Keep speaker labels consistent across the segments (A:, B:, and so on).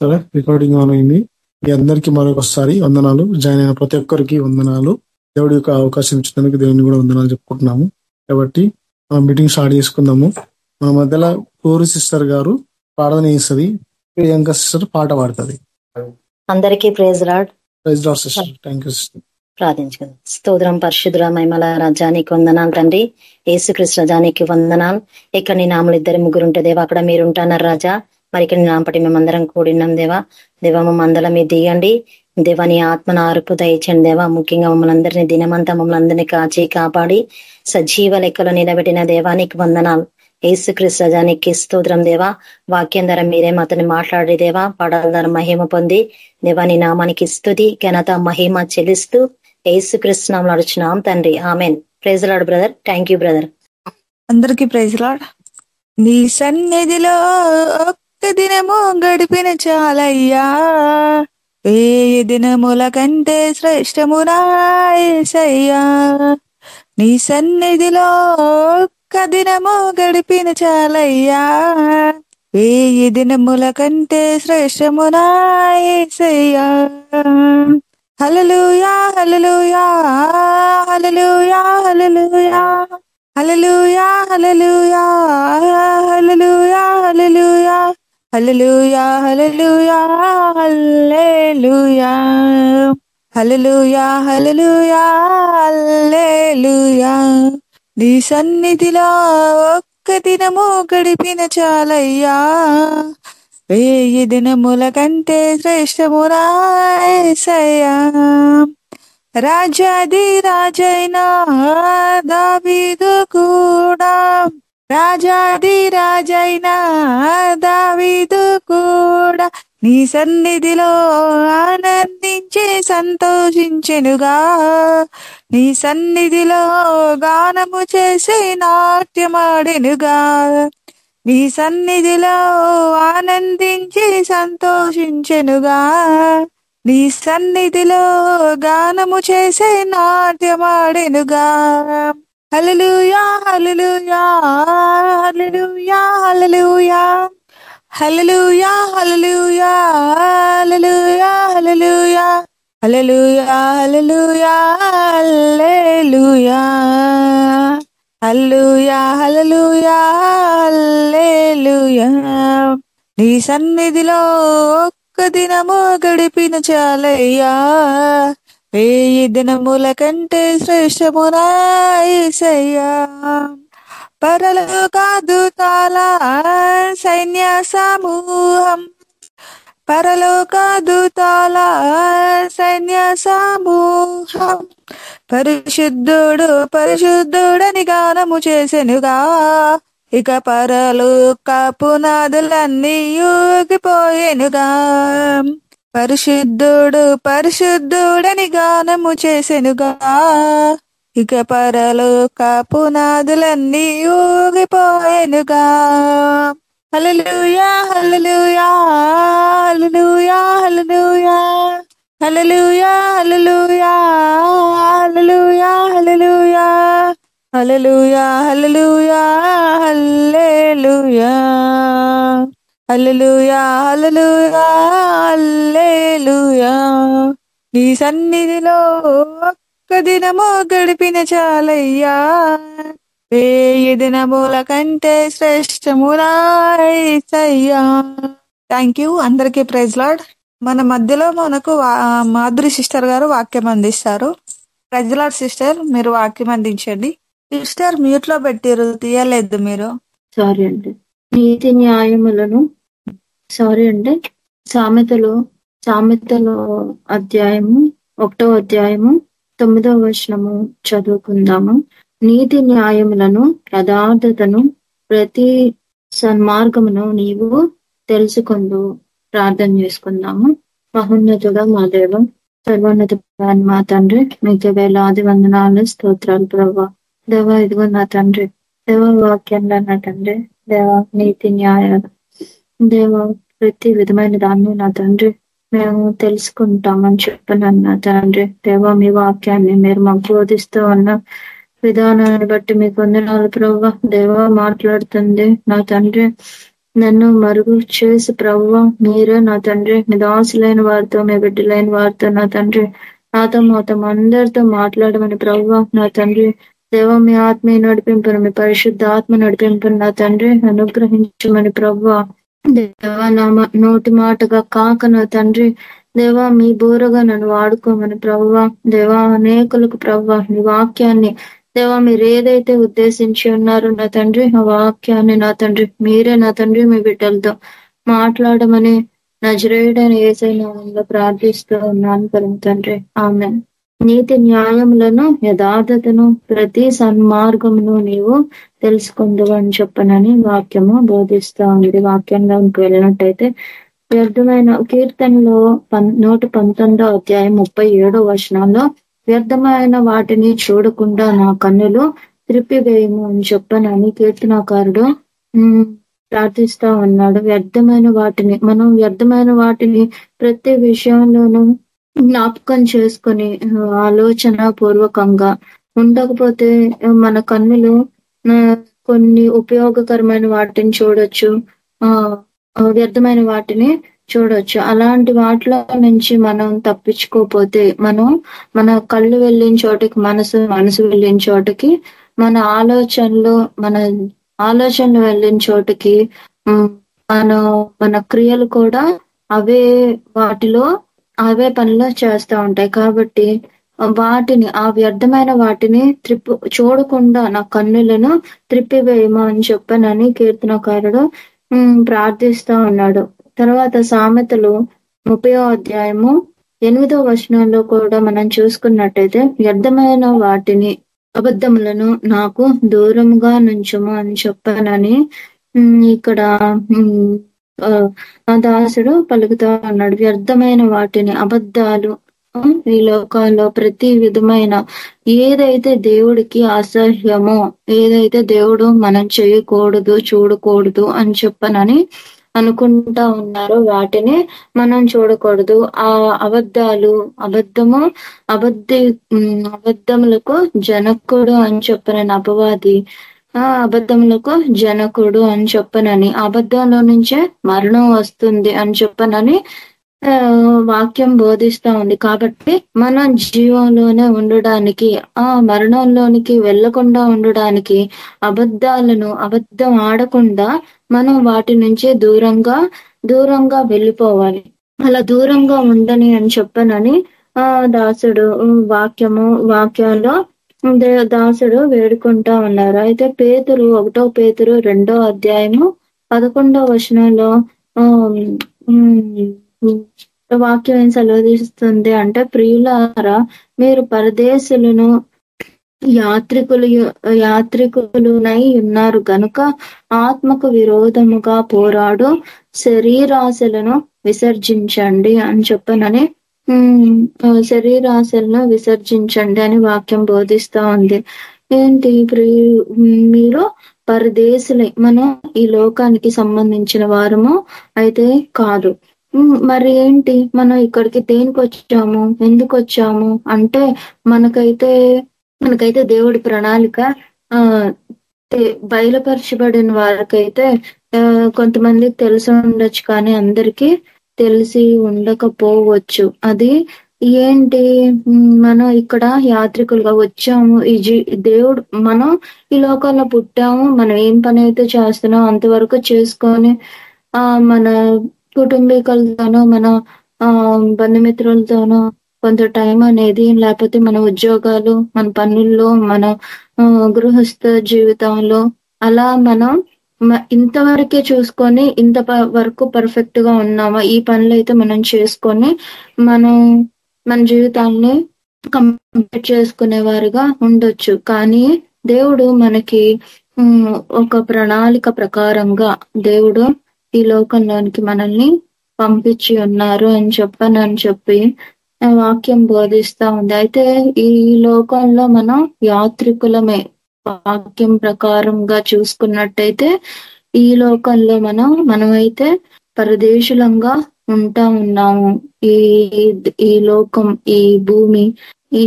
A: సరే recording on అయింది. మీ అందరికీ మరొకసారి వందనాలు. జాయిన్ అయిన ప్రతి ఒక్కరికి వందనాలు. దేవుడి యొక్క అవకాశం ఇచ్చినందుకు దేవుని కూడా వందనాలు చెప్పుకుంటున్నాము. కాబట్టి మనం మీటింగ్ స్టార్ట్ చేసుకుందాము. మన మధ్యలో పూరి సిస్టర్ గారు ప్రార్థన చేస్తుంది. ప్రియాంక సిస్టర్ పాట పాడుతుంది.
B: అందరికీ praise Lord
A: praise Lord sister thank you sister
B: ప్రార్థించుకుందాం. స్తోత్రం పరిశుద్ర మహిమల రజానికి వందనాలు తండ్రి. ఏసుక్రీస్తు రజానికి వందనాలు. ఇక్కడ నీ నామలు ఇద్దరు ముగ్గురు ఉంటే దేవా అక్కడ మీరు ఉంటున్నారు రాజా. మరి ఇక్కడ నాంపటి మేమందరం కూడినాం దేవా. దేవా మందల మీద దిగండి. దేవా నీ ఆత్మను ఆరుపు దయచండి దేవా. ముఖ్యంగా మమ్మల్ని అందరినీ దినమంతా మమ్మల్ని అందరినీ కాచి కాపాడి సజీవ లెక్కలో నిలబెట్టిన దేవానికి వందనాలు. ఏసుక్రీస్తు స్తోత్రం దేవా. వాక్యం ధర మీరేం అతని మాట్లాడి దేవా. పడాల ధర మహిమ పొంది దేవా నీ నామానికి స్థుతి ఘనత మహిమ చెల్లిస్తూ ఏసుక్రీస్తు నామలు అడుచున్నాం తండ్రి. Amen. Praise Lord brother. Thank you brother.
C: అందరికి ప్రైజ్ లాడ్ నీ సన్నిధిలో ఒక్క దినము గడిపిన చాలయ్యా. ఏ దినముల కంటే శ్రేష్టమునాయ్యా నీ సన్నిధిలో ఒక్క దినము గడిపిన చాలయ్యా. ఏ దినముల కంటే శ్రేష్టమునాయ్యా హలలుయా హలలుయా హలలుయా హలలుయా హలలుయా హలలుయా హలలుయా హలలుయా హలలుయా హలలుయా హల్లెలూయా. హలలుయా హలలుయా హల్లెలూయా. నీ సన్నిధిలో ఒక్క దినము గడిపిన చాలయ్యా. వేయి దినముల కంటే శ్రేష్టమురాసయ్యా రాజాది రాజైనా దావీదు కూడా రాజాది రాజైనా దావీదు కూడా నీ సన్నిధిలో ఆనందించి సంతోషించెనుగా. నీ సన్నిధిలో గానము చేసి నాట్యమాడెనుగా. నీ సన్నిధిలో ఆనందించి సంతోషించెనుగా. నీ సన్నిధిలో గానము చేసే నాట్యమాడెనుగా. హలలుయా హలలుయా హలలుయా హలలుయా హలలుయా హలలుయా హలలుయా హలలుయా హలలుయా హలలుయా హల్లెలూయా హల్లూయా హల్లూయా హల్లెలూయా నీ సన్నిధిలో ఒక్క దినము గడిపిన చాలయ్యా వేయి దినముల కంటే శ్రేష్టమురాయ్యా పరలోకాదు తాల సైన్య సమూహం పరలోకాదుతాల సైన్య సమూహం పరిశుద్ధుడు పరిశుద్ధుడని గానము చేసెనుగా. ఇక పరలోక పునాదులన్నీ ఊగిపోయేనుగా. పరిశుద్ధుడు పరిశుద్ధుడని గానము చేసెనుగా ఇక పరలోక పునాదులన్నీ ఊగిపోయెనుగా హలలుయా హలలుయా హలలుయా హలలుయా హలలుయా హలలుయా హలలుయా హలలుయా హలలుయా హలలుయా హల్లెలూయా హల్లెలూయా హల్లెలూయా హల్లెలూయా నీ సన్నిధిలో ఒక్క దినము గడిపిన చాలయ్యా. వేయి దినముల కంటే శ్రేష్టమురాయ్యా థ్యాంక్ యూ అందరికీ ప్రైజ్ లాడ్ మన మధ్యలో మనకు వా- మాధురి సిస్టర్ గారు వాక్యం అందిస్తారు. ప్రైజ్ లాడ్ సిస్టర్ మీరు వాక్యం అందించండి. సిస్టర్ మ్యూట్లో పెట్టారు తీయలేదు మీరు.
D: సారీ అండి. నీతి న్యాయములను సారీ అంటే సామెతలు సామెతలు అధ్యాయము ఒకటో అధ్యాయము తొమ్మిదవ వచనము చదువుకుందాము. నీతి న్యాయములను యథార్థతను ప్రతి సన్మార్గమును నీవు తెలుసుకుందు ప్రార్థన చేసుకుందాము. మహోన్నతుడ మా దేవ సర్వోన్నత మా తండ్రి మీకు వేలాది వందనాలు స్తోత్రాలు ప్రభా. దేవ ఇదిగో నా తండ్రి దేవ వాక్యంలో నా తండ్రి. దేవ నీతి న్యాయాలు దేవ ప్రతి విధమైన దాన్ని నా తండ్రి మేము తెలుసుకుంటామని చెప్పినాను నా తండ్రి దేవ మీ వాక్యాన్ని మీరు మాకు బోధిస్తూ ఉన్న విధానాన్ని బట్టి మీకు వందనాలు ప్రభా దేవ మాట్లాడుతుంది నా తండ్రి నన్ను మరుగు చేసి ప్రవ్వ మీరే నా తండ్రి మీ దాసులైన వారితో మీ బిడ్డలైన వారితో నా తండ్రి నాతో మాతో అందరితో మాట్లాడమని ప్రవ్వ నా తండ్రి దేవ మీ ఆత్మీయ నడిపింపును మీ పరిశుద్ధ ఆత్మ నడిపింపును నా తండ్రి అనుగ్రహించమని ప్రభు దేవ నా నోటి మాటగా కాక నా తండ్రి. దేవా మీ బోరగా నన్ను వాడుకోమని ప్రభువ. దేవా అనేకులకు ప్రవ్వ మీ వాక్యాన్ని. దేవా మీరు ఏదైతే ఉద్దేశించి ఉన్నారో నా తండ్రి ఆ వాక్యాన్ని నా తండ్రి మీరే నా తండ్రి మీ బిడ్డలతో మాట్లాడమని నజరేయుడని ఏసైనా ప్రార్థిస్తూ ఉన్నాను పరమ తండ్రి. ఆమె నీతి న్యాయములను యథార్థతను ప్రతి సన్మార్గమును నీవు తెలుసుకుందు అని చెప్పనని వాక్యము బోధిస్తా ఉంది. వాక్యంలోకి వెళ్ళినట్టయితే వ్యర్థమైన కీర్తనలో పన్ నూట పంతొమ్మిదో అధ్యాయం ముప్పై ఏడో వచనంలో వ్యర్థమైన వాటిని చూడకుండా నా కన్నులు త్రిప్పివేయము అని చెప్పనని కీర్తనాకారుడు ప్రార్థిస్తా ఉన్నాడు. వ్యర్థమైన వాటిని మనం వ్యర్థమైన వాటిని ప్రతి విషయంలోనూ జ్ఞాపకం చేసుకొని ఆలోచన పూర్వకంగా ఉండకపోతే మన కన్నులు కొన్ని ఉపయోగకరమైన వాటిని చూడొచ్చు ఆ వ్యర్థమైన వాటిని చూడొచ్చు. అలాంటి వాటిలో నుంచి మనం తప్పించుకోపోతే మనం మన కళ్ళు వెళ్ళిన చోటకి మనసు మనసు వెళ్ళిన చోటకి మన ఆలోచనలు మన ఆలోచనలు వెళ్ళిన చోటకి మన మన క్రియలు కూడా అవే వాటిలో అవే పనులు చేస్తూ ఉంటాయి కాబట్టి వాటిని ఆ వ్యర్థమైన వాటిని త్రిప్పు చూడకుండా నా కన్నులను త్రిప్పివేయమా అని చెప్పానని కీర్తనకారుడు ప్రార్థిస్తూ ప్రార్థిస్తా ఉన్నాడు. తర్వాత సామెతలు ముప్పయో అధ్యాయము ఎనిమిదో వచనంలో కూడా మనం చూసుకున్నట్టయితే వ్యర్థమైన వాటిని అబద్ధములను నాకు దూరముగా నుంచుము అని చెప్పానని ఇక్కడ దాసుడు పలుకుతా ఉన్నాడు. వ్యర్థమైన వాటిని అబద్ధాలు ఈ లోకాల్లో ప్రతి విధమైన ఏదైతే దేవుడికి అసహ్యమో ఏదైతే దేవుడు మనం చేయకూడదు చూడకూడదు అని చెప్పనని అనుకుంటా ఉన్నారో వాటిని మనం చూడకూడదు. ఆ అబద్ధాలు అబద్ధము అబద్ధి అబద్ధములకు జనకుడు అని చెప్పనని అపవాది ఆ అబద్ధములకు జనకుడు అని చెప్పనని అబద్ధంలో నుంచే మరణం వస్తుంది అని చెప్పనని ఆ, వాక్యం బోధిస్తా ఉంది. కాబట్టి మనం జీవంలోనే ఉండడానికి ఆ మరణంలోనికి వెళ్ళకుండా ఉండడానికి అబద్ధాలను అబద్ధం ఆడకుండా మనం వాటి నుంచి దూరంగా దూరంగా వెళ్ళిపోవాలి. అలా దూరంగా ఉండని అని చెప్పనని ఆ దాసుడు వాక్యము వాక్యంలో దాసుడు వేడుకుంటా ఉన్నారు. అయితే పేతురు ఒకటో పేతురు రెండో అధ్యాయము పదకొండో వచనంలో ఆ, ఉమ్, వాక్యం ఏం సెలవుదిస్తుంది అంటే ప్రియులారా మీరు పరదేశులను యాత్రికులు యాత్రికులునై ఉన్నారు. గనుక ఆత్మకు విరోధముగా పోరాడు శరీరాశలను విసర్జించండి అని చెప్పనని శరీరాశలను విసర్జించండి అని వాక్యం బోధిస్తా ఉంది. ఏంటి? ప్రియ మీరు పరదేశులై మనం ఈ లోకానికి సంబంధించిన వారము అయితే కాదు. మరి ఏంటి? మనం ఇక్కడికి దేనికి వచ్చాము? ఎందుకు వచ్చాము? అంటే మనకైతే మనకైతే దేవుడి ప్రణాళిక ఆ బయలుపరచబడిన వారికైతే కొంతమందికి తెలిసి ఉండొచ్చు కానీ అందరికీ తెలిసి ఉండకపోవచ్చు. అది ఏంటి? మనం ఇక్కడ యాత్రికులుగా వచ్చాము. ఈ దేవుడు మనం ఈ లోకంలో పుట్టాము. మనం ఏం పని అయితే చేస్తున్నాం అంతవరకు చేసుకొని ఆ మన కుటుంబీకులతోనో మన ఆ బంధుమిత్రులతోనో కొంత టైం అనేది లేకపోతే మన ఉద్యోగాలు మన పనుల్లో మన గృహస్థ జీవితంలో అలా మనం ఇంతవరకే చూసుకొని ఇంత ప- వరకు పర్ఫెక్ట్గా ఉన్నామా? ఈ పనులు అయితే మనం చేసుకొని మనం మన జీవితాన్ని కంప్లీట్ చేసుకునే వారుగా ఉండొచ్చు. కానీ దేవుడు మనకి ఒక ప్రణాళిక ప్రకారంగా దేవుడు ఈ లోకంలోనికి మనల్ని పంపించి ఉన్నారు అని చెప్పనని చెప్పి వాక్యం బోధిస్తా ఉంది. అయితే ఈ లోకంలో మనం యాత్రికులమే. వాక్యం ప్రకారంగా చూసుకున్నట్టయితే ఈ లోకంలో మనం మనమైతే పరదేశులంగా ఉంటా ఉన్నాము. ఈ ఈ లోకం ఈ భూమి ఈ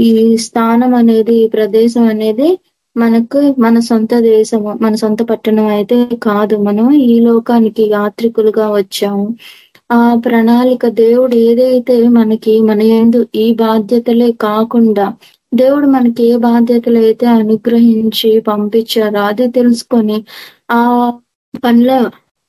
D: ఈ స్థానం అనేది ఈ ప్రదేశం అనేది మనకు మన సొంత దేశము మన సొంత పట్టణం అయితే కాదు. మనం ఈ లోకానికి యాత్రికులుగా వచ్చాము. ఆ ప్రణాళిక దేవుడు ఏదైతే మనకి మన ఎందు ఈ బాధ్యతలే కాకుండా దేవుడు మనకి ఏ బాధ్యతలు అయితే అనుగ్రహించి పంపించారో అది తెలుసుకొని ఆ పనుల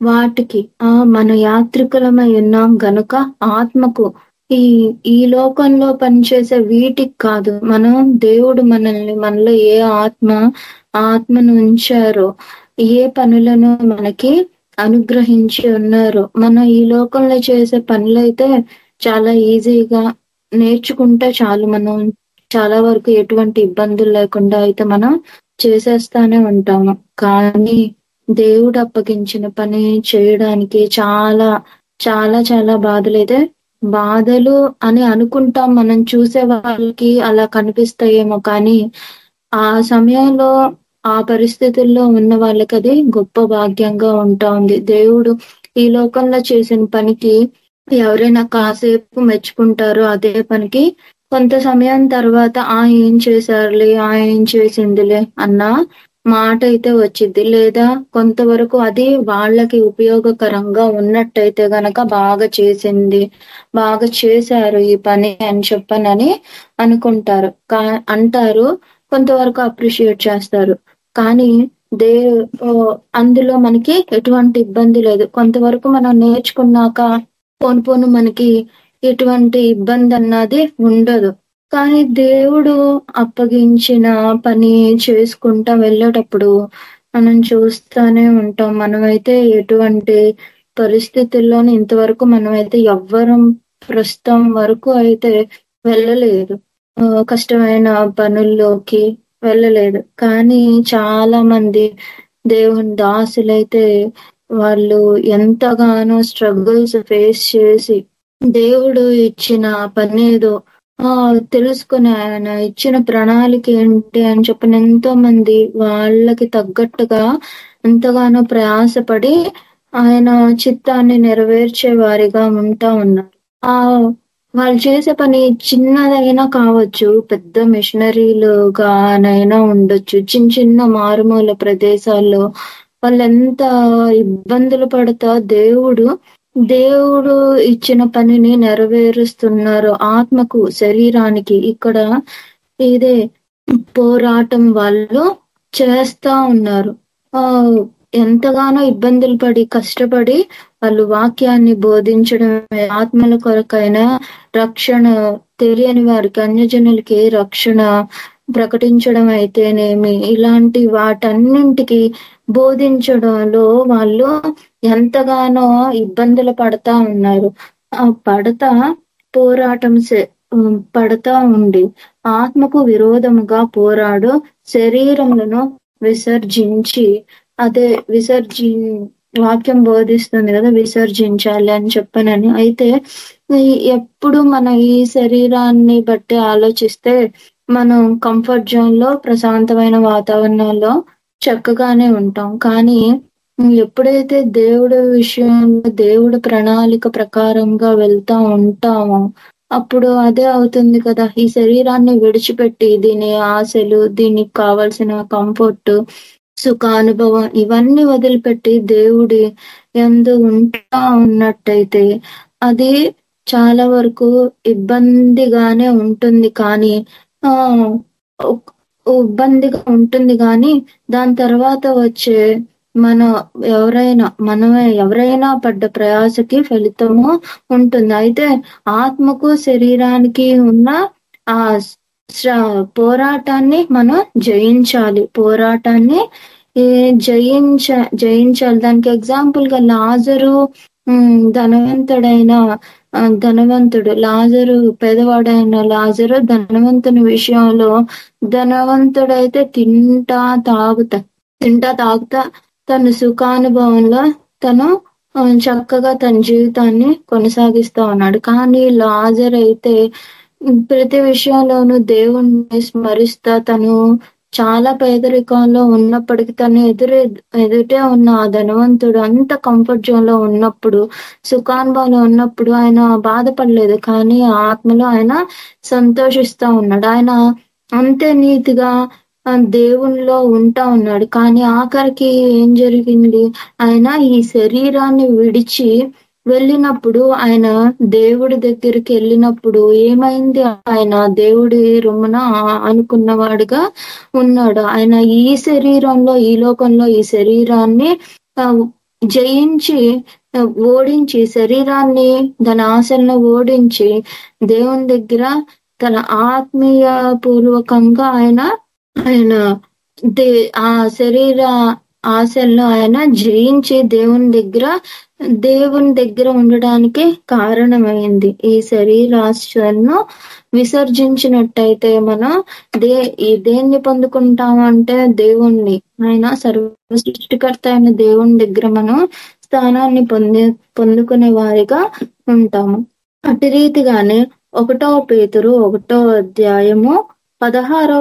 D: వాటికి ఆ మన యాత్రికులమై ఉన్నాం గనుక ఆత్మకు ఈ ఈ లోకంలో పనిచేసే వీటికి కాదు మనం దేవుడు మనల్ని మనలో ఏ ఆత్మ ఆత్మను ఉంచారో ఏ పనులను మనకి అనుగ్రహించి ఉన్నారు మనం ఈ లోకంలో చేసే పనులైతే చాలా ఈజీగా నేర్చుకుంటే చాలు మనం చాలా వరకు ఎటువంటి ఇబ్బందులు లేకుండా అయితే మనం చేసేస్తానే ఉంటాము. కానీ దేవుడు అప్పగించిన పని చేయడానికి చాలా చాలా చాలా బాధలైతే బాధలు అని అనుకుంటాం. మనం చూసే వాళ్ళకి అలా కనిపిస్తాయేమో కానీ ఆ సమయంలో ఆ పరిస్థితుల్లో ఉన్న వాళ్ళకి అది గొప్ప భాగ్యంగా ఉంటా ఉంది. దేవుడు ఈ లోకంలో చేసిన పనికి ఎవరైనా కాసేపు మెచ్చుకుంటారో అదే పనికి కొంత సమయం తర్వాత ఆ ఏం చేశారులే? ఆ ఏం చేసిందిలే? అన్న మాట అయితే వచ్చింది లేదా కొంతవరకు అది వాళ్ళకి ఉపయోగకరంగా ఉన్నట్టయితే గనక బాగా చేసింది బాగా చేశారు ఈ పని అని చెప్పనని అనుకుంటారు. కా అంటారు. కొంతవరకు అప్రిషియేట్ చేస్తారు. కానీ దే అందులో మనకి ఎటువంటి ఇబ్బంది లేదు. కొంతవరకు మనం నేర్చుకున్నాక పోను పోను మనకి ఎటువంటి ఇబ్బంది అన్నది ఉండదు. కానీ దేవుడు అప్పగించిన పని చేసుకుంటా వెళ్ళేటప్పుడు మనం చూస్తానే ఉంటాం. మనమైతే ఎటువంటి పరిస్థితుల్లోని ఇంతవరకు మనమైతే ఎవ్వరం ప్రస్తుతం వరకు అయితే వెళ్ళలేదు. కష్టమైన పనుల్లోకి వెళ్ళలేదు. కానీ చాలా మంది దేవుని దాసులైతే వాళ్ళు ఎంతగానో స్ట్రగుల్స్ ఫేస్ చేసి దేవుడు ఇచ్చిన పని ఏదో ఆ తెలుసుకుని ఆయన ఇచ్చిన ప్రణాళిక ఏంటి అని చెప్పిన ఎంతో మంది వాళ్ళకి తగ్గట్టుగా ఎంతగానో ప్రయాసపడి ఆయన చిత్తాన్ని నెరవేర్చే వారిగా ఉంటా ఉన్నారు. ఆ వాళ్ళు చేసే పని చిన్నదైనా కావచ్చు పెద్ద మిషనరీలుగానైనా ఉండొచ్చు. చిన్న చిన్న మారుమూల ప్రదేశాల్లో వాళ్ళు ఎంత ఇబ్బందులు పడతా దేవుడు దేవుడు ఇచ్చిన పనిని నెరవేరుస్తున్నారు. ఆత్మకు శరీరానికి ఇక్కడ ఇదే పోరాటం వాళ్ళు చేస్తా ఉన్నారు. ఆ ఎంతగానో ఇబ్బందులు పడి కష్టపడి వాళ్ళు వాక్యాన్ని బోధించడం ఆత్మల కొరకైనా రక్షణ తెలియని వారికి అన్యజనులకి రక్షణ ప్రకటించడం అయితేనేమి? ఇలాంటి వాటన్నింటికి బోధించడంలో వాళ్ళు ఎంతగానో ఇబ్బందులు పడతా ఉన్నారు. ఆ పడతా పోరాటం పడతా ఉండి ఆత్మకు విరోధముగా పోరాడు శరీరములను విసర్జించి అదే విసర్జి వాక్యం బోధిస్తుంది కదా విసర్జించాలి అని చెప్పనని. అయితే ఎప్పుడు మన ఈ శరీరాన్ని బట్టి ఆలోచిస్తే మనం కంఫర్ట్ జోన్లో ప్రశాంతమైన వాతావరణంలో చక్కగానే ఉంటాం. కానీ ఎప్పుడైతే దేవుడి విషయంలో దేవుడు ప్రణాళిక ప్రకారంగా వెళ్తా ఉంటామో అప్పుడు అదే అవుతుంది కదా. ఈ శరీరాన్ని విడిచిపెట్టి దీని ఆశలు దీనికి కావలసిన కంఫర్ట్ సుఖానుభవం ఇవన్నీ వదిలిపెట్టి దేవుడి ఎందు ఉంటా ఉన్నట్టయితే అది చాలా వరకు ఇబ్బందిగానే ఉంటుంది. కానీ ఇబ్బందిగా ఉంటుంది కానీ దాని తర్వాత వచ్చే మన ఎవరైనా మనమే ఎవరైనా పడ్డ ప్రయాసకి ఫలితము ఉంటుంది. అయితే ఆత్మకు శరీరానికి ఉన్న ఆ పోరాటాన్ని మనం జయించాలి. పోరాటాన్ని జయించ జయించాలి. దానికి ఎగ్జాంపుల్గా లాజరు ధనవంతుడైన ధనవంతుడు. లాజరు పేదవాడైన లాజరు ధనవంతుని విషయంలో ధనవంతుడైతే తింటా తాగుతా తింటా తాగుతా. తన సుఖానుభవంలో తను చక్కగా తన జీవితాన్ని కొనసాగిస్తా ఉన్నాడు. కానీ లాజర్ అయితే ప్రతి విషయంలోనూ దేవుణ్ణి స్మరిస్తా తను చాలా పేదరికంలో ఉన్నప్పటికీ తను ఎదురు ఎదుటే ఉన్న ఆ ధనవంతుడు అంత కంఫర్ట్ జోన్లో ఉన్నప్పుడు సుఖానుభవంలో ఉన్నప్పుడు ఆయన బాధపడలేదు. కానీ ఆత్మలో ఆయన సంతోషిస్తా ఉన్నాడు. ఆయన అంతే నీతిగా దేవుణ్ణిలో దేవునిలో ఉంటా ఉన్నాడు. కానీ ఆఖరికి ఏం జరిగింది? ఆయన ఈ శరీరాన్ని విడిచి వెళ్ళినప్పుడు ఆయన దేవుడి దగ్గరికి వెళ్ళినప్పుడు ఏమైంది? ఆయన దేవుడి రొమ్మున అనుకున్నవాడుగా ఉన్నాడు. ఆయన ఈ శరీరంలో ఈ లోకంలో ఈ శరీరాన్ని జయించి ఓడించి శరీరాన్ని దాని ఆశలను ఓడించి దేవుని దగ్గర తన ఆత్మీయ పూర్వకంగా ఆయన ఆయన దే ఆ శరీర ఆశల్లో ఆయన జయించి దేవుని దగ్గర దేవుని దగ్గర ఉండడానికి కారణమైంది. ఈ శరీర ఆశలను విసర్జించినట్టయితే మనం దే ఈ దేన్ని పొందుకుంటామంటే దేవుణ్ణి ఆయన సర్వ సృష్టికర్త అయిన దేవుని దగ్గర మనం స్థానాన్ని పొంది పొందుకునే వారిగా ఉంటాము. అటు రీతిగానే ఒకటో పేతురు ఒకటో అధ్యాయము పదహారో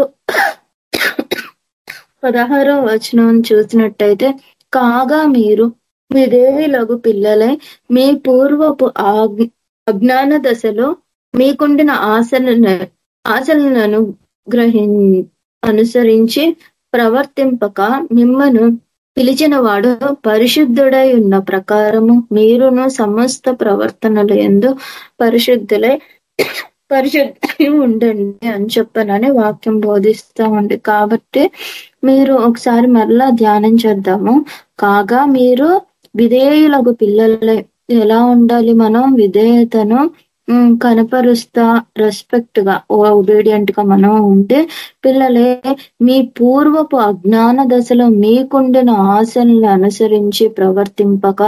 D: పదహారో వచనం చూసినట్టయితే కాగా మీరు విధేయులగు పిల్లలై మీ పూర్వపు ఆగ్- అజ్ఞాన దశలో మీకుండిన ఆశలను ఆశలను గ్రహి అనుసరించి ప్రవర్తింపక మిమ్మను పిలిచిన వాడు పరిశుద్ధుడై ఉన్న ప్రకారము మీరును సమస్త ప్రవర్తనలు ఎందు పరిశుద్ధులై పరిశుద్ధి ఉండండి అని చెప్పనని వాక్యం బోధిస్తా ఉంది కాబట్టి మీరు ఒకసారి మరలా ధ్యానం చేద్దాము. కాగా మీరు విధేయులకు పిల్లలే ఎలా ఉండాలి మనం? విధేయతను కనపరుస్తా రెస్పెక్ట్గా ఒబీడియంట్గా మనం ఉంటే పిల్లలే మీ పూర్వపు అజ్ఞాన దశలో మీకుండిన ఆశలను అనుసరించి ప్రవర్తింపక.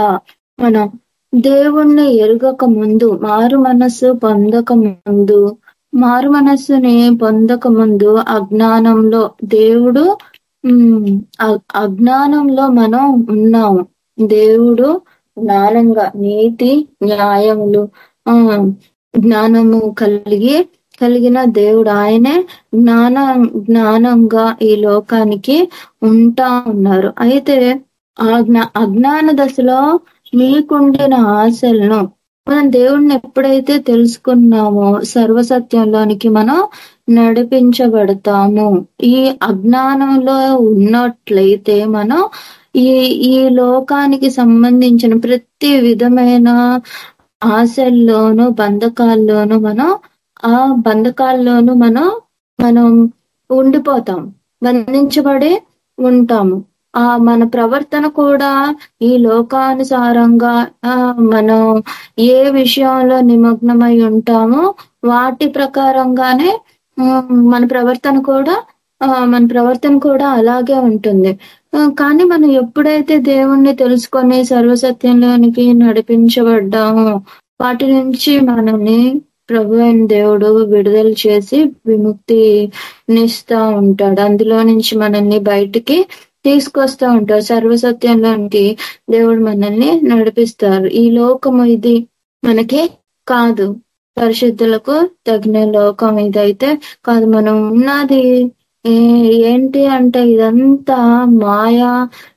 D: మనం దేవుణ్ణి ఎరుగక ముందు మారు మనస్సు పొందక ముందు మారు మనస్సుని పొందక ముందు అజ్ఞానంలో దేవుడు అజ్ఞానంలో మనం ఉన్నాము దేవుడు జ్ఞానంగా నీతి న్యాయములు ఆ జ్ఞానము కలిగి కలిగిన దేవుడు ఆయనే జ్ఞాన జ్ఞానంగా ఈ లోకానికి ఉంటా ఉన్నారు. అయితే ఆ జ్ఞా అజ్ఞాన దశలో మీకుండిన ఆశలను మనం దేవుణ్ణి ఎప్పుడైతే తెలుసుకున్నామో సర్వసత్యంలోనికి మనం నడిపించబడతాము. ఈ అజ్ఞానంలో ఉన్నట్లయితే మనం ఈ ఈ లోకానికి సంబంధించిన ప్రతి విధమైన ఆశల్లోనూ బంధకాల్లోనూ మనం ఆ బంధకాల్లోనూ మనం మనం ఉండిపోతాం. బంధించబడి ఉంటాము. ఆ మన ప్రవర్తన కూడా ఈ లోకానుసారంగా ఆ మనం ఏ విషయంలో నిమగ్నమై ఉంటామో వాటి ప్రకారంగానే మన ప్రవర్తన కూడా ఆ, మన ప్రవర్తన కూడా అలాగే ఉంటుంది. కానీ మనం ఎప్పుడైతే దేవుణ్ణి తెలుసుకొని సర్వసత్యంలోనికి నడిపించబడ్డామో వాటి నుంచి మనల్ని ప్రభు అయిన దేవుడు విడుదల చేసి విముక్తినిస్తా ఉంటాడు. అందులో నుంచి మనల్ని బయటికి తీసుకొస్తా ఉంటారు. సర్వసత్యంలోనికి దేవుడు మనల్ని నడిపిస్తారు. ఈ లోకము ఇది మనకి కాదు. పరిశుద్ధులకు తగిన లోకం ఇదైతే కాదు. మనం ఉన్నది ఏంటి అంటే ఇదంతా మాయా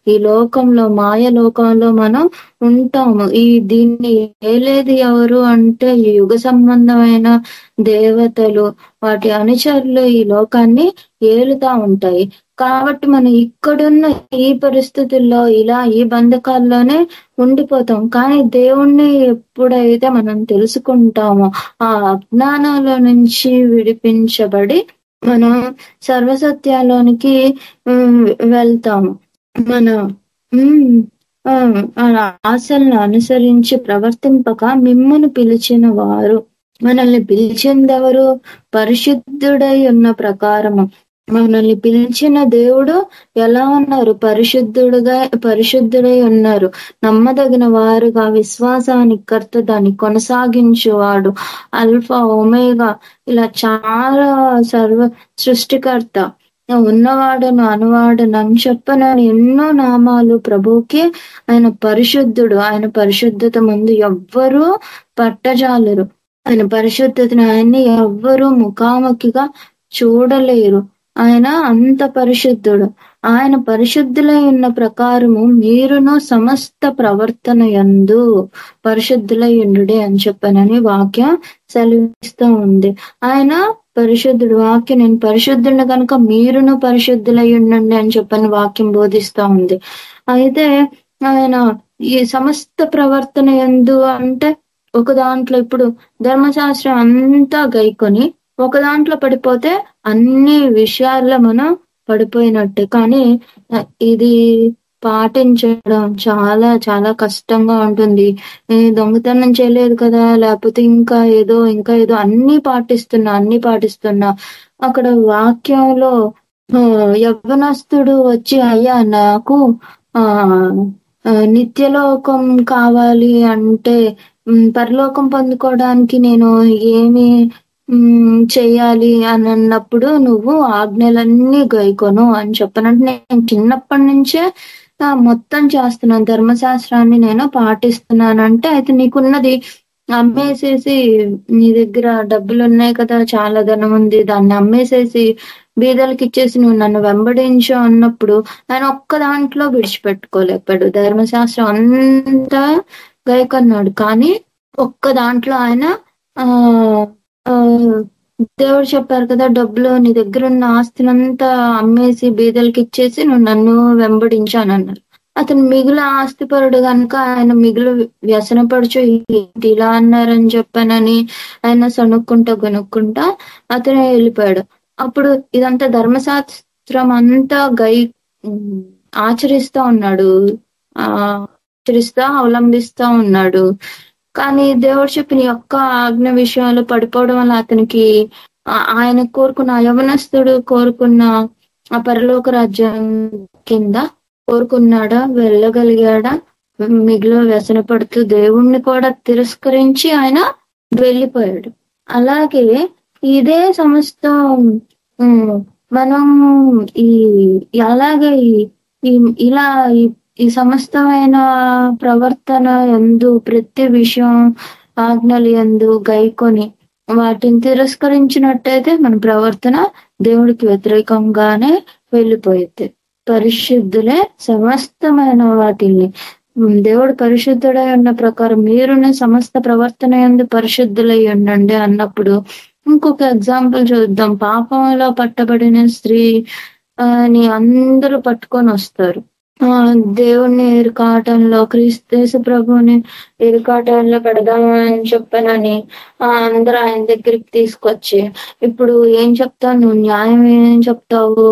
D: ఈ లోకంలో మాయ లోకంలో మనం ఉంటాము. ఈ దీన్ని ఏలేది ఎవరు అంటే యుగ సంబంధమైన దేవతలు. వాటి అనుచరులు ఈ లోకాన్ని ఏలుతా ఉంటాయి. కాబట్టి మనం ఇక్కడున్న ఈ పరిస్థితుల్లో ఇలా ఈ బంధకాల్లోనే ఉండిపోతాం. కానీ దేవుణ్ణి ఎప్పుడైతే మనం తెలుసుకుంటామో ఆ అజ్ఞానంలో నుంచి విడిపించబడి మనం సర్వసత్యాలోనికి వెళ్తాము. మన ఉమ్, ఆ, ఆశలను అనుసరించి ప్రవర్తింపక మిమ్మను పిలిచిన వారు మనల్ని పిలిచిందెవరు? పరిశుద్ధుడై ఉన్న ప్రకారము. మనల్ని పిలిచిన దేవుడు ఎలా ఉన్నారు? పరిశుద్ధుడుగా పరిశుద్ధుడై ఉన్నారు. నమ్మదగిన వారుగా విశ్వాసానికి కర్త దాన్ని కొనసాగించేవాడు. అల్ఫా ఒమేగా ఇలా చాలా సర్వ సృష్టికర్త. ఉన్నవాడను అనువాడను అని చెప్పన ఎన్నో నామాలు ప్రభుకి ఆయన పరిశుద్ధుడు ఆయన పరిశుద్ధత ముందు ఎవ్వరూ పట్టజాలరు. ఆయన పరిశుద్ధతను ఆయన్ని ఎవ్వరూ ముఖాముఖిగా చూడలేరు. ఆయన అంత పరిశుద్ధుడు. ఆయన పరిశుద్ధులై ఉన్న ప్రకారము మీరును సమస్త ప్రవర్తన యందు పరిశుద్ధులై ఉండుడే అని చెప్పానని వాక్యం సెలవిస్తూ ఉంది. ఆయన పరిశుద్ధుడు వాక్యం నేను పరిశుద్ధుడిని కనుక మీరును పరిశుద్ధులై ఉండండి అని చెప్పని వాక్యం బోధిస్తా ఉంది. అయితే ఆయన ఈ సమస్త ప్రవర్తన ఎందు అంటే ఒక దాంట్లో ఇప్పుడు ధర్మశాస్త్రం అంతా గైకొని ఒక దాంట్లో పడిపోతే అన్ని విషయాల్లో మనం పడిపోయినట్టే. కానీ ఇది పాటించడం చాలా చాలా కష్టంగా ఉంటుంది. ఏ దొంగతనం చేయలేదు కదా లేకపోతే ఇంకా ఏదో ఇంకా ఏదో అన్ని పాటిస్తున్నా అన్ని పాటిస్తున్నా. అక్కడ వాక్యంలో ఆ, యవ్వనస్తుడు వచ్చి అయ్యా నాకు ఆ నిత్యలోకం కావాలి అంటే పరలోకం పొందుకోవడానికి నేను ఏమి ఉమ్, అని అన్నప్పుడు నువ్వు ఆజ్ఞలన్నీ గైకొను అని చెప్పనంటే నేను చిన్నప్పటి నుంచే మొత్తం చేస్తున్నాను. ధర్మశాస్త్రాన్ని నేను పాటిస్తున్నానంటే అయితే నీకున్నది అమ్మేసేసి నీ దగ్గర డబ్బులు ఉన్నాయి కదా చాలా ధనం ఉంది. దాన్ని అమ్మేసేసి బీదలకి ఇచ్చేసి నువ్వు నన్ను వెంబడించు అన్నప్పుడు ఆయన ఒక్క దాంట్లో విడిచిపెట్టుకోలేకపోయాడు. ధర్మశాస్త్రం అంతా గైకొన్నాడు. కానీ ఒక్క దాంట్లో ఆయన ఆ, దేవుడు చెప్పారు కదా డబ్బులు నీ దగ్గర ఉన్న ఆస్తినంతా అమ్మేసి బీదలకి ఇచ్చేసి నువ్వు నన్ను వెంబడించానన్నారు. అతను మిగులు ఆస్తిపరుడు కనుక ఆయన మిగులు వ్యసనపడుచు ఏంటి ఇలా అన్నారని చెప్పానని ఆయన సనుక్కుంటా గొనుక్కుంటా అతను వెళ్ళిపోయాడు. అప్పుడు ఇదంతా ధర్మశాస్త్రం అంతా గై ఆచరిస్తా ఉన్నాడు. ఆ ఆచరిస్తా అవలంబిస్తా ఉన్నాడు. కానీ దేవుడు చెప్పిన యొక్క ఆజ్ఞ విషయంలో పడిపోవడం వల్ల అతనికి ఆయన కోరుకున్న యవనస్తుడు కోరుకున్న ఆ పరలోక రాజ్యం కింద కోరుకున్నాడా వెళ్ళగలిగాడా? మిగిలిన వ్యసన పడుతూ దేవుణ్ణి కూడా తిరస్కరించి ఆయన వెళ్ళిపోయాడు. అలాగే ఇదే సమస్తం మనం ఈ అలాగే ఈ- ఇలా ఈ- ఈ సమస్తమైన ప్రవర్తన ఎందు ప్రతి విషయం ఆజ్ఞలు ఎందు గైకొని వాటిని తిరస్కరించినట్టయితే మన ప్రవర్తన దేవుడికి వ్యతిరేకంగానే వెళ్ళిపోయింది పరిశుద్ధులే సమస్తమైన వాటిని దేవుడు పరిశుద్ధుడై ఉన్న ప్రకారం మీరునే సమస్త ప్రవర్తన ఎందు పరిశుద్ధులై ఉండండి అన్నప్పుడు ఇంకొక ఎగ్జాంపుల్ చూద్దాం. పాపంలో పట్టబడిన స్త్రీ అని అందరూ పట్టుకొని వస్తారు. దేవుణ్ణి ఎరుకాటంలో క్రీస్తు ప్రభుని ఎరుకాటంలో పెడదామని చెప్పానని అందరూ ఆయన దగ్గరికి తీసుకొచ్చి ఇప్పుడు ఏం చెప్తావు? నువ్వు న్యాయం ఏం చెప్తావు?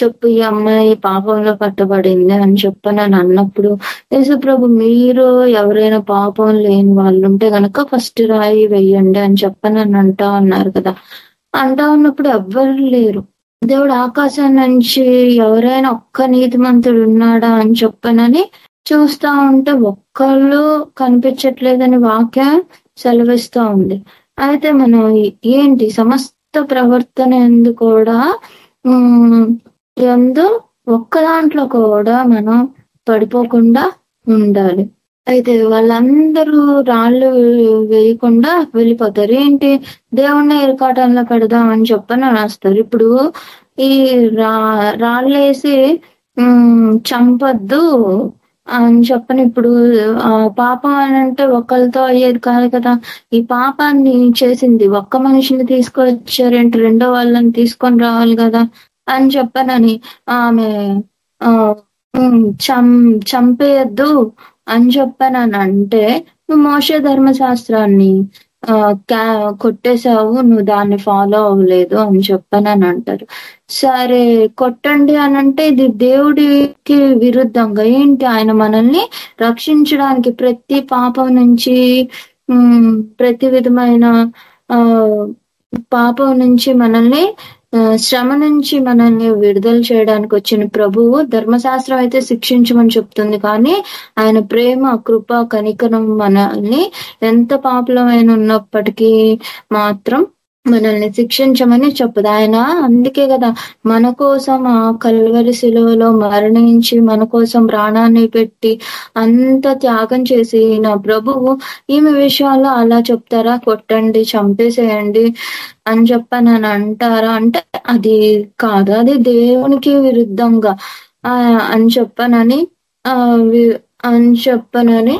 D: చెప్పు ఈ అమ్మాయి పాపంలో పట్టబడింది అని చెప్పానని అన్నప్పుడు యేసు ప్రభు మీరు ఎవరైనా పాపం లేని వాళ్ళు ఉంటే గనక ఫస్ట్ రాయి వెయ్యండి అని చెప్పనని అంటా ఉన్నారు కదా. అంటా ఉన్నప్పుడు ఎవ్వరు లేరు. దేవుడు ఆకాశం నుంచి ఎవరైనా ఒక్క నీతిమంతుడు ఉన్నాడా అని చెప్పనని చూస్తా ఉంటే ఒక్కళ్ళు కనిపించట్లేదని వాక్యం సెలవిస్తూ ఉంది. అయితే మనం ఏంటి సమస్త ప్రవర్తన ఎందు కూడా ఉమ్, ఎందు ఒక్క దాంట్లో కూడా మనం పడిపోకుండా ఉండాలి. అయితే వాళ్ళందరూ రాళ్ళు వేయకుండా వెళ్ళిపోతారు. ఏంటి? దేవుణ్ణి ఇరకాటంలో పెడదాం అని చెప్పని రాస్తారు. ఇప్పుడు ఈ రా రాళ్ళేసి ఉమ్, అని చెప్పని ఇప్పుడు ఆ పాపం అని అంటే ఒకరితో అయ్యేది కాదు కదా. ఈ పాపాన్ని చేసింది. ఒక్క మనిషిని తీసుకొచ్చారేంటి? రెండో వాళ్ళని తీసుకొని రావాలి కదా అని చెప్పనని ఆమె ఆ ఉమ్, చం చంపేయద్దు. అని చెప్పానంటే నువ్వు మోసే ధర్మశాస్త్రాన్ని ఆ కొట్టేశావు నువ్వు దాన్ని ఫాలో అవ్వలేదు అని చెప్పానని అంటారు సరే కొట్టండి అని అంటే ఇది దేవుడికి విరుద్ధంగా. ఏంటి ఆయన మనల్ని రక్షించడానికి ప్రతి పాపం నుంచి ఉమ్, ప్రతి విధమైన ఆ పాపం నుంచి మనల్ని శ్రమ నుంచి మనల్ని విడుదల చేయడానికి వచ్చిన ప్రభువు ధర్మశాస్త్రం అయితే శిక్షించమని చెప్తుంది. కానీ ఆయన ప్రేమ కృప కనికరం మనల్ని ఎంత పాపలమైన ఉన్నప్పటికీ మాత్రం మనల్ని శిక్షించమని చెప్పదు? ఆయన అందుకే కదా మన కోసం ఆ కల్వరి శిలువలో మరణించి మన కోసం ప్రాణాన్ని పెట్టి అంత త్యాగం చేసి నా ప్రభువు ఈమె విషయాల్లో అలా చెప్తారా? కొట్టండి చంపేసేయండి అని చెప్పని అని అంటారా? అంటే అది కాదు అది దేవునికి విరుద్ధంగా అని చెప్పనని ఆ వి- అని చెప్పనని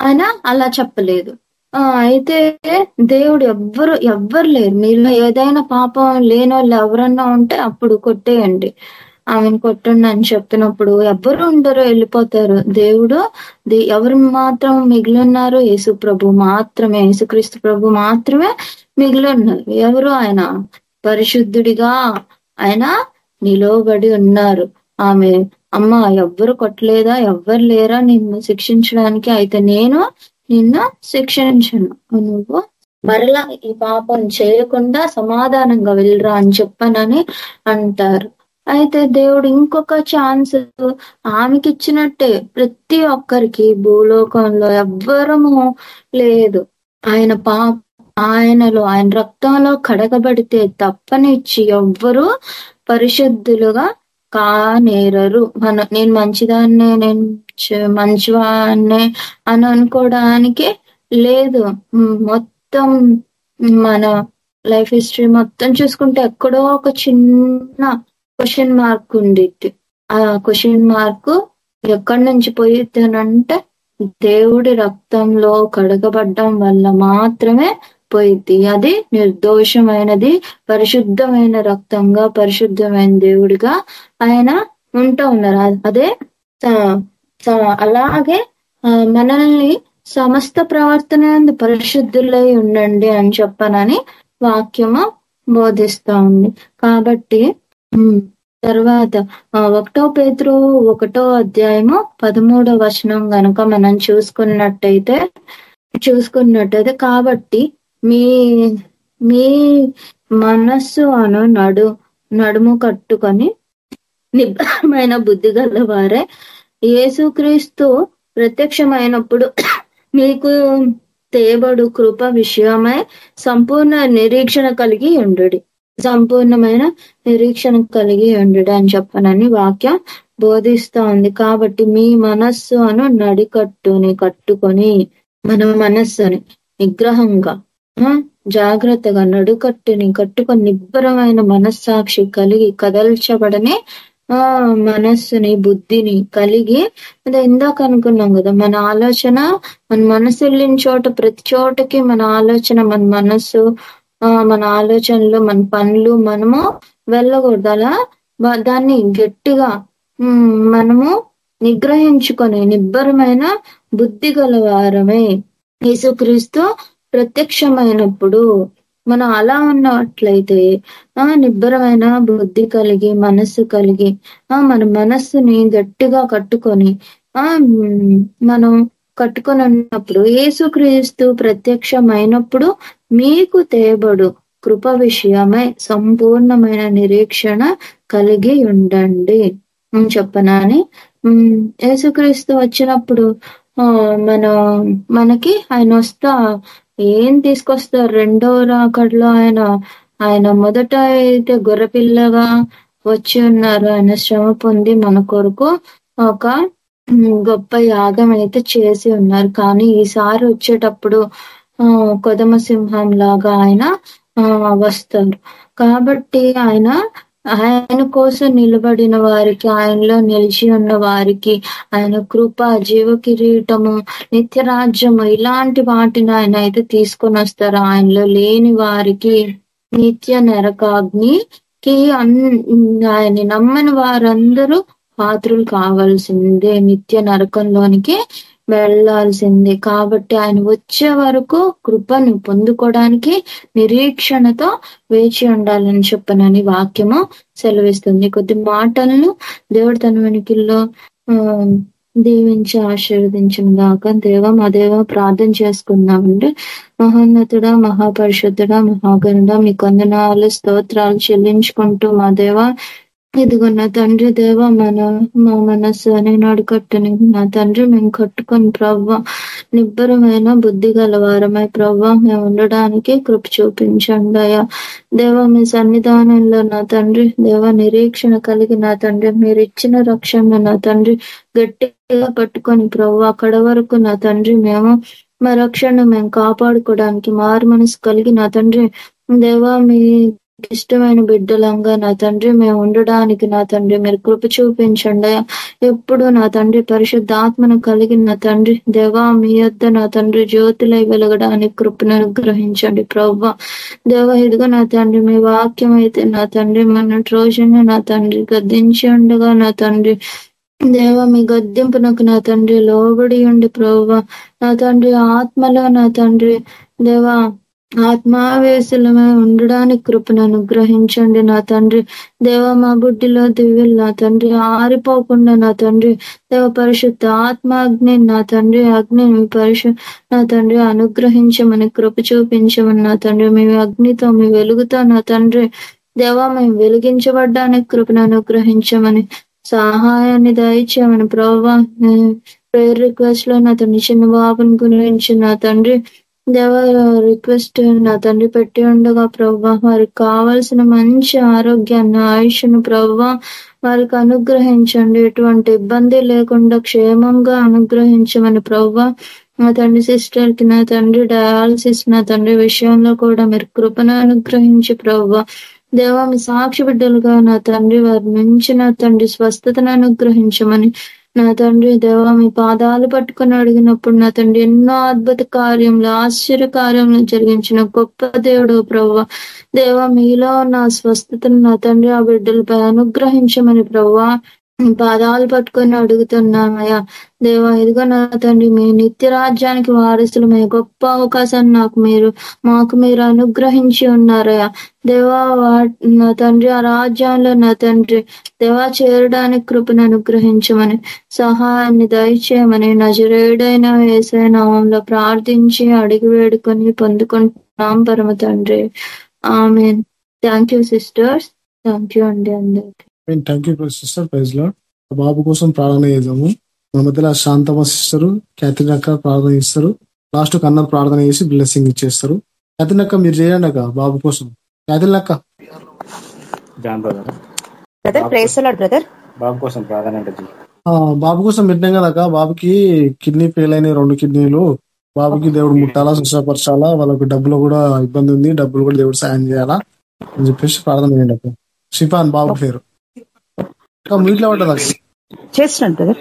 D: ఆయన అలా చెప్పలేదు. అయితే దేవుడు ఎవ్వరు ఎవ్వరు లేరు. మీలో ఏదైనా పాపం లేని వాళ్ళు ఎవరన్నా ఉంటే అప్పుడు కొట్టేయండి. ఆమెను కొట్టండి అని చెప్పినప్పుడు ఎవ్వరు ఉండరు వెళ్ళిపోతారు. దేవుడు దే- ఎవరు మాత్రం మిగిలి ఉన్నారు? యేసు ప్రభు మాత్రమే యేసుక్రీస్తు ప్రభు మాత్రమే మిగిలి ఉన్నారు. ఎవరు ఆయన? పరిశుద్ధుడిగా ఆయన నిలవబడి ఉన్నారు. ఆమె అమ్మ ఎవ్వరు కొట్టలేదా? ఎవ్వరు లేరా నిన్ను శిక్షించడానికి? అయితే నేను నిన్ను శిక్షించను. నువ్వు మరలా ఈ పాపం చేయకుండా సమాధానంగా వెళ్ళరా అని చెప్పనని అంటారు. అయితే దేవుడు ఇంకొక ఛాన్స్ ఆమెకి ఇచ్చినట్టే ప్రతి ఒక్కరికి భూలోకంలో ఎవ్వరము లేదు. ఆయన పా ఆయనలో ఆయన రక్తంలో కడగబడితే తప్పనిచ్చి ఎవ్వరు పరిశుద్ధులుగా కానేరరు. మన నేను మంచిదాన్నే నేను చ- అని అనుకోవడానికి లేదు. మొత్తం మన లైఫ్ హిస్టరీ మొత్తం చూసుకుంటే ఎక్కడో ఒక చిన్న క్వశ్చన్ మార్క్ ఉండిద్ది ఆ క్వశ్చన్ మార్క్ ఎక్కడి నుంచి పోయిద్దనంటే దేవుడి రక్తంలో కడగబడ్డం వల్ల మాత్రమే పోయిద్ది అది నిర్దోషమైనది పరిశుద్ధమైన రక్తంగా పరిశుద్ధమైన దేవుడిగా ఆయన ఉంటా ఉన్నారు. అదే అలాగే మనల్ని సమస్త ప్రవర్తన పరిశుద్ధులై ఉండండి అని చెప్పనని వాక్యము బోధిస్తా ఉంది. కాబట్టి తర్వాత ఒకటో పేతురు ఒకటో అధ్యాయము పదమూడో వచనం గనుక మనం చూసుకున్నట్టయితే చూసుకున్నట్టయితే కాబట్టి మీ మీ మనస్సు అను నడు నడుము కట్టుకొని నిబ్బరమైన బుద్ధి గలవారే యేసుక్రీస్తు ప్రత్యక్షమైనప్పుడు మీకు తేబడు కృప విషయమై సంపూర్ణ నిరీక్షణ కలిగి ఉండు సంపూర్ణమైన నిరీక్షణ కలిగి ఉండు అని చెప్పనని వాక్యం బోధిస్తా ఉంది. కాబట్టి మీ మనస్సు అను నడికట్టుని కట్టుకొని మన మనస్సుని నిగ్రహంగా ఆ, జాగ్రత్తగా నడుకట్టుని కట్టుకొని నిబ్బరమైన మనస్సాక్షి కలిగి కదల్చబడని ఆ మనస్సుని బుద్ధిని కలిగి అదే ఇందాక అనుకున్నాం కదా మన ఆలోచన మన మనసు వెళ్ళిన చోట ప్రతి చోటకి మన ఆలోచన మన మనస్సు ఆ మన ఆలోచనలు మన పనులు మనము వెళ్ళకూడదు. అలా దాన్ని గట్టిగా మనము నిగ్రహించుకొని నిబ్బరమైన బుద్ధి గల వారమే యేసుక్రీస్తు ప్రత్యక్షమైనప్పుడు మనం అలా ఉన్నట్లయితే ఆ నిబ్బరమైన బుద్ధి కలిగి మనస్సు కలిగి ఆ మన మనస్సుని గట్టిగా కట్టుకొని ఆ మనం కట్టుకొని ఉన్నప్పుడు ఏసుక్రీస్తు ప్రత్యక్షమైనప్పుడు మీకు తేబడు కృప విషయమై సంపూర్ణమైన నిరీక్షణ కలిగి ఉండండి. అని? చెప్పనాని యేసుక్రీస్తు వచ్చినప్పుడు ఆ మన మనకి ఆయన వస్తా ఏం తీసుకొస్తారు? రెండో రాకడలో ఆయన ఆయన మొదట అయితే గొర్రెపిల్లగా వచ్చి ఉన్నారు. ఆయన శ్రమ పొంది మన కొరకు ఒక గొప్ప యాగం అయితే చేసి ఉన్నారు. కానీ ఈసారి వచ్చేటప్పుడు ఆ కొదమ సింహం లాగా ఆయన ఆ వస్తారు. కాబట్టి ఆయన ఆయన కోసం నిలబడిన వారికి ఆయనలో నిలిచి ఉన్న వారికి ఆయన కృప జీవ కిరీటము నిత్య రాజ్యము ఇలాంటి వాటిని ఆయన అయితే తీసుకొని వస్తారు. ఆయనలో లేని వారికి నిత్య నరకాగ్నికి అన్ ఆయన్ని నమ్మని వారందరూ పాత్రులు కావాల్సిందే. నిత్య నరకంలోనికి వెళ్ళాల్సింది కాబట్టి ఆయన వచ్చే వరకు కృపను పొందుకోవడానికి నిరీక్షణతో వేచి ఉండాలని చెప్పనని వాక్యము సెలవిస్తుంది. కొద్ది మాటలను దేవుడు తన వెనుకల్లో ఆ, దీవించి ఆశీర్వదించిన దాకా దేవ మా దేవ ప్రార్థన చేసుకున్నామండి మహోన్నతుడ మహాపరిషుద్ధుడ మహాగణుడా మీ కొందనాలు స్తోత్రాలు చెల్లించుకుంటూ మా దేవ ఇదిగో నా తండ్రి దేవ మన మా మనస్సు అని నడుకట్టుని నా తండ్రి మేము కట్టుకొని ప్రవ్వ నిబ్బరమైన బుద్ధి గలవారమై ప్రవ్వ మేము ఉండడానికి కృప చూపించండి అయ్యా. దేవ మీ సన్నిధానంలో నా తండ్రి దేవ నిరీక్షణ కలిగి నా తండ్రి మీరు ఇచ్చిన రక్షణ నా తండ్రి గట్టిగా పట్టుకొని ప్రవ్వ అక్కడ వరకు నా తండ్రి మేము మా రక్షణ మేము కాపాడుకోవడానికి మారు మనసు కలిగి నా తండ్రి. దేవా మీ ఇష్టమైన బిడ్డలంగా నా తండ్రి మేము ఉండడానికి నా తండ్రి మీరు కృప చూపించండి. ఎప్పుడు నా తండ్రి పరిశుద్ధాత్మను కలిగిన నా తండ్రి దేవా మీ యొద్ద నా తండ్రి జ్యోతిలై వెలగడానికి కృపను అనుగ్రహించండి ప్రవ్వ. దేవ ఇదిగో నా తండ్రి మీ వాక్యం అయితే నా తండ్రి మన రోజును నా తండ్రి గద్దించి ఉండగా నా తండ్రి. దేవ మీ గద్దెంపునకు నా తండ్రి లోబడి ఉండి ప్రవ్వ. నా తండ్రి ఆత్మలో నా తండ్రి దేవా ఆత్మావేశలమై ఉండడానికి కృపను అనుగ్రహించండి. నా తండ్రి దేవ మా బుడ్డిలో దివ్యులు. నా తండ్రి ఆరిపోకుండా నా తండ్రి దేవ పరిశుద్ధ ఆత్మాగ్ని నా తండ్రి అగ్ని మీ పరిశు నా తండ్రి అనుగ్రహించమని కృప చూపించమని నా తండ్రి మీ అగ్నితో మీ వెలుగుతో నా తండ్రి దేవ మేము వెలిగించబడ్డానికి కృపను అనుగ్రహించమని సహాయాన్ని దయచేయమని ప్రభావ ప్రేయర్ రిక్వెస్ట్లో నా తండ్రి చిన్న బాబుని గురించి నా తండ్రి దేవా రిక్వెస్ట్ నా తండ్రి పెట్టి ఉండగా ప్రభా వారికి కావలసిన మంచి ఆరోగ్యాన్ని ఆయుష్ను ప్రభా వారికి అనుగ్రహించండి. ఎటువంటి ఇబ్బంది లేకుండా క్షేమంగా అనుగ్రహించమని ప్రభా నా తండ్రి సిస్టర్కి నా తండ్రి డయాలసిస్ నా తండ్రి విషయంలో కూడా మీరు కృపను అనుగ్రహించి ప్రభా దేవా మీ సాక్షి బిడ్డలుగా నా తండ్రి వారి నుంచి నా తండ్రి స్వస్థతను అనుగ్రహించమని నా తండ్రి దేవా మీ పాదాలు పట్టుకొని అడిగినప్పుడు నా తండ్రి ఎన్నో అద్భుత కార్యములు ఆశ్చర్య కార్యములు జరిగించిన గొప్ప దేవుడు ప్రవ్వ. దేవా మీలో నా స్వస్థతను నా తండ్రి ఆ బిడ్డలపై అనుగ్రహించమని ప్రవ్వా. పాదాలు పట్టుకొని అడుగుతున్నామయ్యా దేవా ఎదుగో నా తండ్రి మీ నిత్య రాజ్యానికి వారసులు మీ గొప్ప అవకాశాన్ని నాకు మీరు మాకు మీరు అనుగ్రహించి ఉన్నారయ్యా దేవా వా- నా తండ్రి ఆ రాజ్యంలో నా తండ్రి దేవా చేరడానికి కృపను అనుగ్రహించమని సహాయాన్ని దయచేయమని నజరేడైన వేసే నామంలో ప్రార్థించి అడిగి వేడుకొని పొందుకుంటున్నాం పరమ తండ్రి. ఆమె thank you sisters. Thank you అండి అందరికి.
A: థ్యాంక్ యూ సిస్టర్ ప్రైజ్లో బాబు కోసం ప్రార్థన చేద్దాము మన మధ్యలో శాంతమ్మ సిస్టర్ క్యాథరిన్ అక్క ప్రార్థన చేస్తారు లాస్ట్ కన్న ప్రార్థన చేసి బ్లెస్సింగ్ ఇచ్చేస్తారు క్యాథరిన్ అక్క మీరు చేయండి అక్క బాబు కోసం క్యాథరిన్ అక్క
E: బాబు కోసం ప్రార్థన
A: బాబు కోసం పెట్టినాం కదా అక్క బాబుకి కిడ్నీ ఫెయిల్ అయినాయి రెండు కిడ్నీలు. బాబుకి దేవుడు ముట్టాలా సుఖపరచాలా వాళ్ళకి డబ్బులు కూడా ఇబ్బంది ఉంది డబ్బులు కూడా దేవుడు సాయం చేయాలా అని చెప్పేసి ప్రార్థన చేయండి అక్క షిఫాన్ బాబు పేరు. మీట్లో
F: చేస్తున్నాను బ్రదర్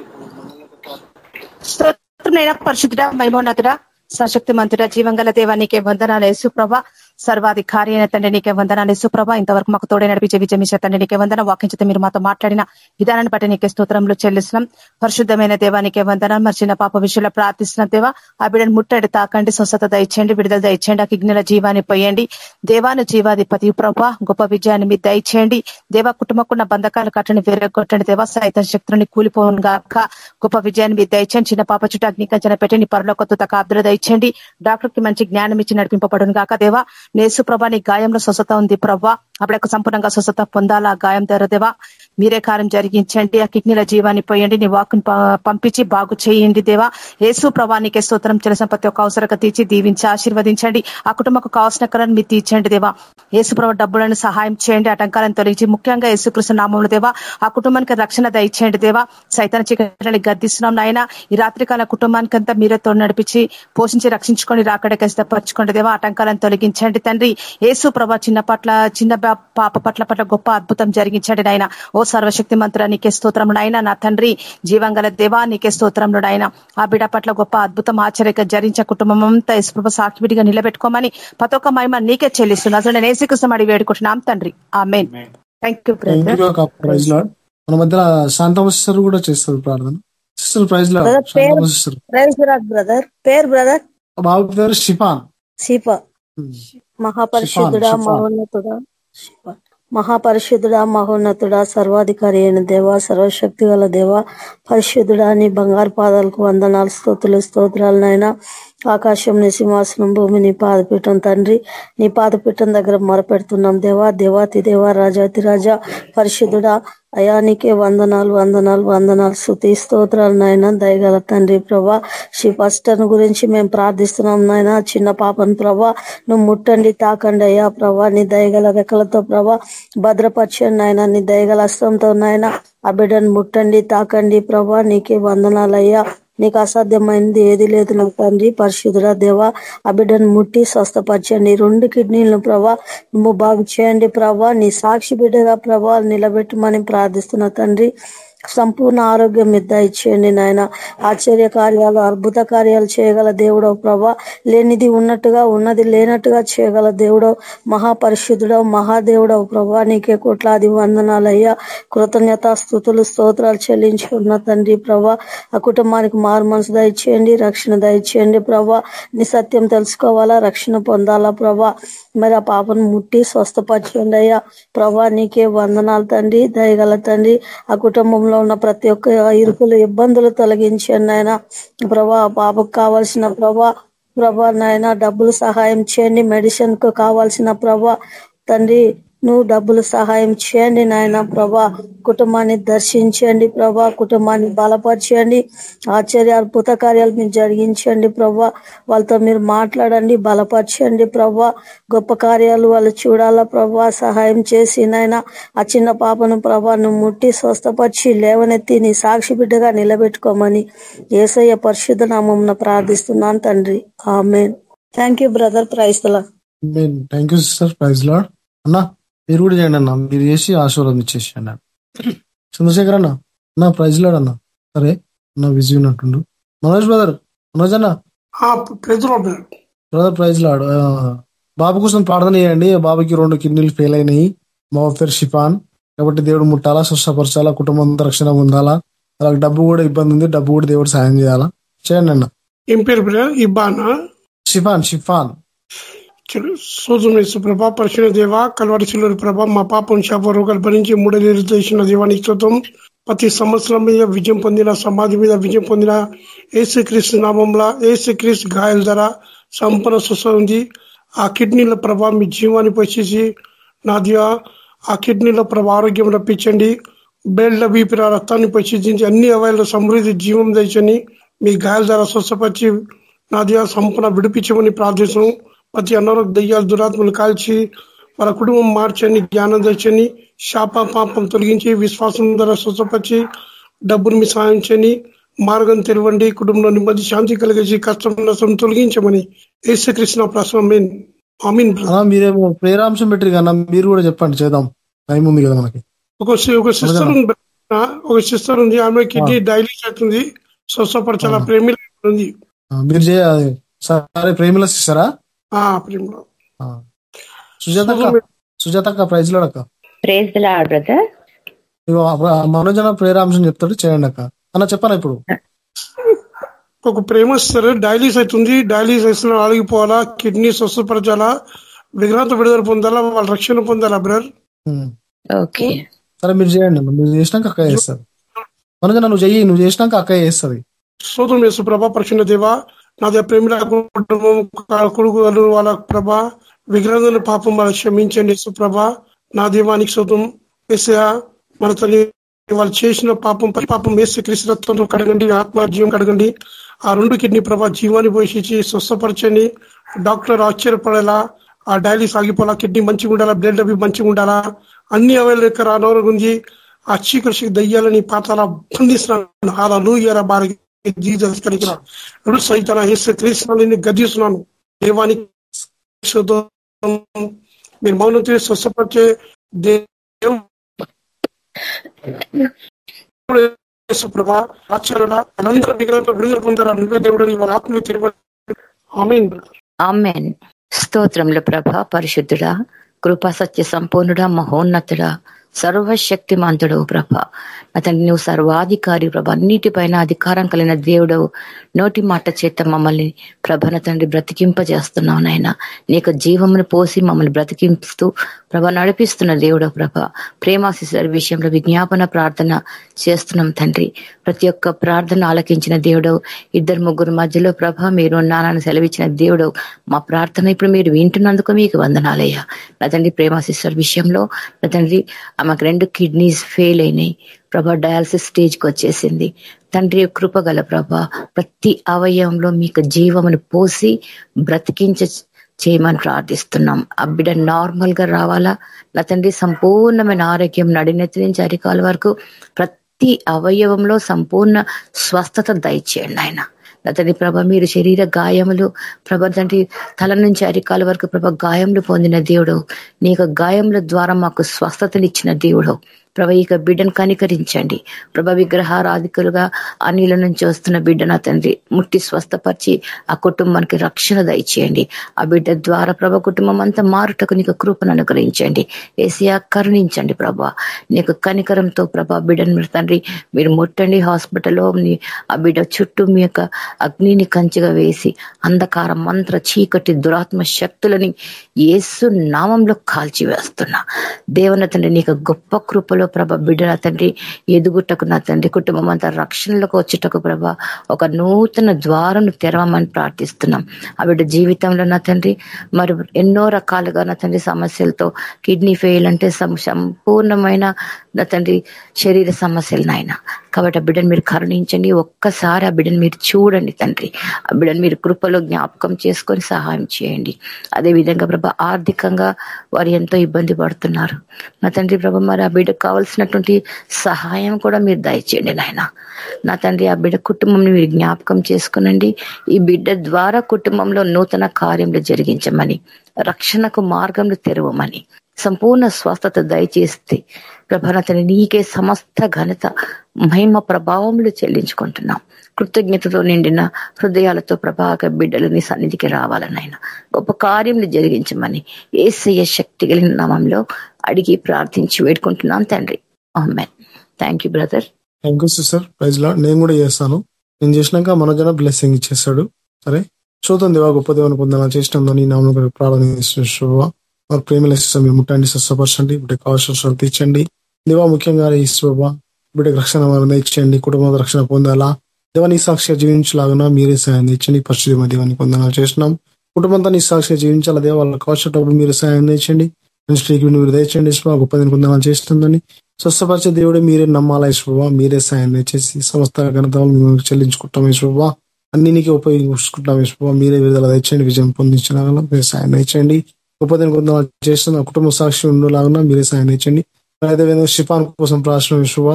F: స్తోత్రమైన పరిశుద్ధుడ మైమోన్నతుడ సశక్తి మంతుడ జీవంగల దేవా నీకే వందనాలు యేసుప్రభ. సర్వాధికారి అయిన తండ్రి నీకే వందనాలు. సుప్రభ ఇంతవరకు మాకు తోడే నడిపించే విజయమిచ్చే తండ్రి నీకే వందన వాకించితే మీరు మాతో మాట్లాడిన విధానాన్ని బట్టి నీకే స్తోత్రంలో చెల్లిస్తున్నాం. పరిశుద్ధమైన దేవానికే వందన వందనాలు. మరి చిన్న పాప విషయంలో ప్రార్థిస్తున్న దేవా ఆ బిడ్డను ముట్టడి తాకండి స్వస్థత దయచేయండి విడుదల దయచేయండి ఆ కిగ్నెల జీవాన్ని పోయండి. దేవాను జీవాధిపతి ప్రభ గొప్ప విజయాన్ని మీరు దయచేయండి. దేవా కుటుంబకున్న బంధకాలు కట్టని వేరగొట్టండి. దేవా సైతం శక్తులని కూలిపోను గాక. గొప్ప విజయాన్ని మీరు దయచేయండి. చిన్న పాప చుట్టూ అగ్నికంచన పెట్టి నీ కొత్త తక అబ్దులు దయచేయండి. డాక్టర్కి మంచి జ్ఞానం ఇచ్చి నడిపింపబడును గాక దేవా. నేసు ప్రభా నీ గాయంలో స్వస్థత ఉంది ప్రభా. అప్పుడకు సంపూర్ణంగా స్వస్థత పొందాలా? గాయం ధర మీరే కార్యం జరిగించండి. ఆ కిడ్నీల జీవాన్ని పోయండి. నీ వాకుని పంపించి బాగు చేయండి దేవా. యేసు ప్రభానికే స్తోత్రం. చిన్న ప్రతి ఒక్క అవసరక తీర్చి దీవించి ఆశీర్వదించండి. ఆ కుటుంబకు కావాల్సిన కలను మీరు తీర్చండి దేవా. యేసు ప్రభ డబ్బులను సహాయం చేయండి. ఆటంకాలను తొలగించి ముఖ్యంగా యేసుకృష్ణ నామంలో దేవా. ఆ కుటుంబానికి రక్షణ దయచేయండి దేవా. సైతాన చీకటిని గద్దిస్తున్నాం నాయన. ఈ రాత్రికాల కుటుంబానికి అంతా మీరే తోడు నడిపించి పోషించి రక్షించుకొని రాకడకి సిద్ధపరచుకోండి దేవా. ఆటంకాలను తొలగించండి తండ్రి. యేసు ప్రభ చిన్న పట్ల చిన్న పాప పట్ల పట్ల గొప్ప అద్భుతం జరిగించండి నాయన. ఓ సర్వశక్తి మంత్ర నీకే స్తోత్రం నాయన. నా తండ్రి జీవంగల దేవా నీకే స్తోత్రంలో నాయన. ఆ బిడ పట్ల గొప్ప అద్భుతం ఆశ్చర్యక జరించే కుటుంబం అంతా యేసుప్రభ సాక్షివిడిగా నిలబెట్టుకోమని పతొక్క మహిమ నీకే చెల్లిస్తున్నా అసలు నేను ఏసుకృష్ణ అడిగి వేడుకుంటున్నాం తండ్రి. Amen thank you
A: praise Lord మన మధ్య శాంతమ్మ సిస్టర్ కూడా చేస్తారు ప్రార్థన. Sister praise Lord
G: praise brother పేరు బ్రదర్
A: బాబు పేరు షిఫాన్.
G: శిఫ మహాపరిశుద్ధుడా
A: శిఫాన్.
G: మహోన్నతుడా. మహాపరిశుద్ధుడా మహోన్నతుడా సర్వాధికారి అయిన దేవ సర్వశక్తి గల దేవ పరిశుద్ధుడా నీ బంగారు పాదాలకు వందనాలు స్తోతులు స్తోత్రాలు నాయనా. ఆకాశం నీ సింహాసనం భూమి నీ పాదపీఠం తండ్రి. నీ పాదపీఠం దగ్గర మొరపెడుతున్నాం దేవా దేవాతి దేవ రాజాతి రాజా పరిశుద్ధుడా. అయానికే వందనాలు వందనాలు వందనాలు. శృతి స్తోత్రాలు నాయన. దయగల తండ్రి ప్రభా శ్రీ ఫస్ట్ గురించి మేము ప్రార్థిస్తున్నాం నాయన. చిన్న పాపను ప్రభా నువ్వు ముట్టండి తాకండి అయ్యా ప్రభా. నీ దయగల రెక్కలతో ప్రభా భద్రపరచండి నాయన. నీ దయగల అస్త్రంతో నాయన ఆ బిడ్డను ముట్టండి తాకండి ప్రభా. నీకే వందనాలయ్యా నీకు అసాధ్యమైనది ఏది లేదు నా తండ్రి పరిశుద్ధుడ దేవ ఆ బిడ్డను ముట్టి స్వస్థపరచండి రెండు కిడ్నీలను ప్రభా నువ్వు బాగు చేయండి ప్రభా. నీ సాక్షి బిడ్డగా ప్రభా నిలబెట్టమని ప్రార్థిస్తున్నా తండ్రి. సంపూర్ణ ఆరోగ్యం మీద ఇచ్చేయండి నాయన. ఆశ్చర్య కార్యాలు అద్భుత కార్యాలు చేయగల దేవుడవు ప్రభా. లేనిది ఉన్నట్టుగా ఉన్నది లేనట్టుగా చేయగల దేవుడవు మహాపరిశుద్ధుడవు మహాదేవుడవు ప్రభా. నీకే కోట్లాది వందనాలయ్యా. కృతజ్ఞత స్థుతులు స్తోత్రాలు చెల్లించి ఉన్న తండ్రి ప్రభా. ఆ కుటుంబానికి మారు మనసు దయచేయండి రక్షణ దయచేయండి ప్రభా. నీ సత్యం తెలుసుకోవాలా రక్షణ పొందాలా ప్రభా. మరి ఆ పాపను ముట్టి స్వస్థపరచండి అయ్యా. ప్రభా నీకే వందనాలు తండ్రి దయగల తండ్రి. ఆ కుటుంబంలో ఉన్న ప్రతి ఒక్క ఇరుకులు ఇబ్బందులు తొలగించండి ఆయన ప్రభా పాపకు కావాల్సిన ప్రభా ప్రభా నాయన డబ్బులు సహాయం చేయండి. మెడిసిన్కు కావాల్సిన ప్రభా తండ్రి నువ్వు డబ్బులు సహాయం చేయండి నాయన ప్రభా. కుటుంబాన్ని దర్శించండి ప్రభా. కుటుంబాన్ని బలపరచండి. ఆశ్చర్య అద్భుత కార్యాలు మీరు జరిగించండి ప్రభా. వాళ్ళతో మీరు మాట్లాడండి బలపరచండి ప్రభా. గొప్ప కార్యాలు వాళ్ళు చూడాలా ప్రభా. సహాయం చేసి నాయన ఆ చిన్న పాపను ప్రభా నువ్వు ముట్టి స్వస్థపరిచి లేవనెత్తి నీ సాక్షి బిడ్డగా నిలబెట్టుకోమని ఏసయ్య పరిశుద్ధ నామం ప్రార్థిస్తున్నాను తండ్రి. Amen. Thank you brother praise the lord
A: thank you sister praise lord అన్నా మీరు కూడా చేయండి అన్న. మీరు చేసి ఆశీర్వాదం ఇచ్చేసి అన్న. చంద్రశేఖర్ అన్న అన్న ప్రైజ్ లాడ్ అన్న. సరే అన్న బిజీ ఉన్నట్టుండు. మనోజ్ బ్రదర్ మనోజ్ అన్న. Brother praise lord. బాబు కోసం ప్రార్థన చేయండి. బాబుకి రెండు కిడ్నీలు ఫెయిల్ అయినాయి. మా పేరు షిఫాన్. కాబట్టి దేవుడు ముట్టాలా స్వస్థపరచాలా కుటుంబం రక్షణ పొందాలా. వాళ్ళకి డబ్బు కూడా ఇబ్బంది ఉంది. డబ్బు కూడా దేవుడు సాయం చేయాలా. చేయండి అన్న.
H: ఏం పేరు ఇబ్బానా
A: షిఫాన్ షిఫాన్.
H: సూజమేసు ప్రభ పరిశుణ దేవ కలవరి చిల్లూరు ప్రభ మా పాపం శాప రోగాలు భరించి మూడేళ్ళు చేసిన దేవానికి చూద్దాం ప్రతి సంవత్సరం మీద విజయం పొందిన సమాధి మీద విజయం పొందిన ఏసుక్రీస్తు నామంలో ఏసుక్రీస్తు గాయాల ధర సంపూర్ణ స్వస్థ ఉంది. ఆ కిడ్నీల ప్రభా మీ జీవాన్ని పోషించి నా దివా ఆ కిడ్నీల ప్రభా ఆరోగ్యం రప్పించండి. బేళ్ళ బీపీ రక్తాన్ని పరిశీలించి అన్ని అవయల సమృద్ధి జీవం తెచ్చని మీ గాయాల ధర స్వస్థపరిచి నాదియా సంపూర్ణ విడిపించమని ప్రార్థిస్తున్నాం. ప్రతి అనారోగ్య దయ్యాలు దురాత్మలు కాల్చి వాళ్ళ కుటుంబం మార్చని జ్ఞానం తెచ్చని శాప పాపం తొలగించి విశ్వాసం ద్వారా స్వస్థపరిచి డబ్బును మీ సాయం చేయని మార్గం తెరవండి కుటుంబంలో నెమ్మది శాంతి కలిగేసి కష్టం నష్టం తొలగించమని ఏసుకృష్ణ ప్రశ్న మీన్ అమీన్
A: అన్నా మీరేమో ప్రేరాంశం పెట్టరు కన్నా మీరు కూడా చెప్పండి చేద్దాం. టైం ఉంది కదా మనకి.
H: ఒక ఒక సిస్టర్ ఉంది. ఒక సిస్టర్ ఉంది ఆమె కిడ్నీ డైలీస్ అవుతుంది స్వస్థపరచాల ప్రేమి ఉంది.
A: మీరు చేయ సరే ప్రేమిల
H: ప్రేమలో
A: సుజాత సుజాత అక్క ప్రైజ్ లోడక్క
I: ప్రేజ్ ద లార్డ్ బ్రదర్.
A: మనోజన ప్రేరాంశం చెప్తాడు చేయండి అక్క. అన్న చెప్పాను ఇప్పుడు?
H: ఒక ప్రేమ ఇస్తారు డైలీస్ అవుతుంది. డైలీస్ వేస్తున్న ఆగిపోవాలా కిడ్నీ స్వస్థపరచాలా విగ్రహంతో విడుదల పొందాలా వాళ్ళ రక్షణ పొందాలా బ్రదర్.
I: ఓకే.
A: సరే మీరు చేయండి. మీరు చేసినాక అక్క చేస్తారు. మనోజన నువ్వు చెయ్యి నువ్వు చేసినాక అక్క చేస్తుంది.
H: సోదం యేసు ప్రభా పరిశున్న దేవ. నాదే ప్రేమిల కుటుంబం కొడుకు వాళ్ళ ప్రభ విగ్రహం పాపం వాళ్ళు క్షమించండి సుప్రభ నా దేవానికి సోదం వేసా మన తల్లి వాళ్ళు చేసిన పాపం పై పాపం వేసి క్రీస్తుత్వంతో కడగండి ఆత్మజీవం కడగండి. ఆ రెండు కిడ్నీ ప్రభా జీవాన్ని పోషించి స్వస్థపరచండి. డాక్టర్ ఆశ్చర్యపడేలా ఆ డైలీస్ ఆగిపోలా కిడ్నీ మంచిగా ఉండాలా బ్లడ్ అవి మంచిగా ఉండాలా అన్ని అవైల యొక్క అనారోగ్యం ఉంది ఆ చీకటి దయ్యాలని పాతాల బంధిస్తున్నాను. అలా లూయరా బారి జీజస్ కలిగిన రెండు సైతాన యేసు క్రీస్తుని గద్దిస్తున్నాను. దేవానికి మీరు మౌనం చేసి స్వస్థపరిచే దేవుడు ప్రభా అనంతర విగ్రహంతో విడుదల పొందారా? నువ్వే దేవుడు ఆత్మీయ
I: ప్రభ పరిశుద్ధుడా కృపా సత్య సంపూర్ణుడా మహోన్నతుడా సర్వశక్తిమంతుడు ప్రభ. నా తండ్రి నువ్వు సర్వాధికారి ప్రభ. అన్నిటిపైన అధికారం కలిగిన దేవుడవు నోటి మాట చేత మమ్మల్ని ప్రభ నా తండ్రి బ్రతికింపజేస్తున్నావు నాయన. నీకు జీవమును పోసి మమ్మల్ని బ్రతికింపుతూ ప్రభ నడిపిస్తున్న దేవుడవు ప్రభ. ప్రేమాశిసరి విషయంలో విజ్ఞాపన ప్రార్థన చేస్తున్నాం తండ్రి. ప్రతి ఒక్క ప్రార్థన ఆలకించిన దేవుడవు ఇద్దరు ముగ్గురు మధ్యలో ప్రభ మీరు ఉన్నానని సెలవిచ్చిన దేవుడవు మా ప్రార్థన ఇప్పుడు మీరు వింటున్నందుకు మీకు వందనాలయ్యా. నా తండ్రి ప్రేమాశిస్టర్ విషయంలో నా తండ్రి ఆమెకు రెండు కిడ్నీస్ ఫెయిల్ అయినాయి. ప్రభా డయాలసిస్ స్టేజ్కి వచ్చేసింది. తండ్రి కృపగల ప్రభ ప్రతి అవయవంలో మీకు జీవమును పోసి బ్రతికించ చేయమని ప్రార్థిస్తున్నాం. ఆ బిడ్డ నార్మల్గా రావాలా? నా తండ్రి సంపూర్ణమైన ఆరోగ్యం నడినెత్తి నుంచి అరికాల వరకు ప్రతి అవయవంలో సంపూర్ణ స్వస్థత దయచేయండి ఆయన నా తండ్రి ప్రభ మీరు శరీర గాయములు ప్రభ తండ్రి తల నుంచి అరికాల వరకు ప్రభ గాయములు పొందిన దేవుడు. నీ యొక్క గాయముల ద్వారా మాకు స్వస్థతనిచ్చిన దేవుడు. ప్రభ ఇక బిడ్డను కనికరించండి. ప్రభ విగ్రహారాధికులుగా అనిల నుంచి వస్తున్న బిడ్డను తండ్రి ముట్టి స్వస్థపరిచి ఆ కుటుంబానికి రక్షణ దయచేయండి. ఆ బిడ్డ ద్వారా ప్రభ కుటుంబం అంతా మారుటకు నీకు కృపను అనుగ్రహించండి. ఏసియా కరుణించండి ప్రభ. నీకు కనికరంతో ప్రభ బిడ్డను మీరు తండ్రి మీరు ముట్టండి. హాస్పిటల్లో ఆ బిడ్డ చుట్టూ మీ యొక్క అగ్నిని కంచిగా వేసి అంధకార మంత్ర చీకటి దురాత్మ శక్తులని ఏసు నామంలో కాల్చి వేస్తున్నా దేవన తండ్రి నీకు గొప్ప కృపలు ప్రభ బిడ్డ తండ్రి ఎదుగుటకు నా తండ్రి కుటుంబం అంతా రక్షణలోకి వచ్చుటకు ప్రభ ఒక నూతన ద్వారం తెరవమని ప్రార్థిస్తున్నాం. ఆ బిడ్డ జీవితంలో నా తండ్రి మరి ఎన్నో రకాలుగా నా తండ్రి సమస్యలతో కిడ్నీ ఫెయిల్ అంటే సంపూర్ణమైన నా తండ్రి శరీర సమస్యలు నాయన. కాబట్టి ఆ బిడ్డను మీరు కరుణించండి. ఒక్కసారి ఆ బిడ్డను మీరు చూడండి తండ్రి. ఆ బిడ్డను మీరు కృపలో జ్ఞాపకం చేసుకొని సహాయం చేయండి. అదే విధంగా ప్రభ ఆర్థికంగా వారు ఎంతో ఇబ్బంది పడుతున్నారు. నా తండ్రి ప్రభ మరి ఆ బిడ్డకు కావాల్సినటువంటి సహాయం కూడా మీరు దయచేయండి నాయన. నా తండ్రి ఆ బిడ్డ కుటుంబం మీరు జ్ఞాపకం చేసుకునండి. ఈ బిడ్డ ద్వారా కుటుంబంలో నూతన కార్యములు జరిగించమని రక్షణకు మార్గంలో తెరవమని సంపూర్ణ స్వస్థత దయచేస్తే ప్రభానతని నీకే సమస్త ఘనత మహిమ ప్రభావములు చెల్లించుకుంటున్నాం. కృతజ్ఞతతో నిండిన హృదయాలతో ప్రభాక బిడ్డలు నీ సన్నిధికి రావాలనైనా. గొప్ప కార్యములు జరిగించమని ఏసయ్య శక్తి కలిగిన నామంలో అడిగి ప్రార్థించి వేడుకుంటున్నాను తండ్రి. అమ్మాయి thank you brother
A: thank you sister praise lord నేను కూడా చేస్తాను. నేను చేసినాక మనోజన బ్లెస్సింగ్ ఇచ్చేస్తాడు. సరే? చూద్దాం దేవా గొప్ప దేవుని పొందాలని చేసినాం నీ నామం ప్రార్థన చేస్తున్నా మరి ప్రేమల ఇస్తాం ముట్టండి స్వస్థపరచండి. ఇప్పుడు కావాల్సిన తీర్చండి. దేవా ముఖ్యంగా ఈశ్వబా బిడ్డకు రక్షణ మనం ఇచ్చండి కుటుంబం రక్షణ పొందాలా? దేవాన్ని సాక్షిగా జీవించలాగా మీరే సాయం ఇచ్చండి పరిస్థితి దేవాన్ని పొందాలని చేసినాం కుటుంబంతో నీ సాక్షిగా జీవించాలా? దేవ వాళ్ళకి కావాల్సినప్పుడు మీరు సాయం ఇచ్చండి స్త్రీకి మీరు దయచండి ఇస్వా గొప్ప దీని పొందాలని చేస్తుందని స్వస్థపరిచే దేవుడు మీరే నమ్మాలా ఇస్వా మీరే సాయం చేసి సమస్త ఘనతలు మేము చెల్లించుకుంటాం ఇస్వా అన్ని నీకే ఉపయోగించుకుంటాం ఇస్వా మీరే విడుదల తెచ్చండి విజయం పొందించిన మీరు సాయం ఇచ్చండి గొప్ప దీని పొందాలని చేస్తున్న. కుటుంబ సాక్షి ఉండేలాగా మీరే సాయం ఇచ్చండి అదేవిధంగా శిపాన్ కోసం ప్రార్థన విశ్వ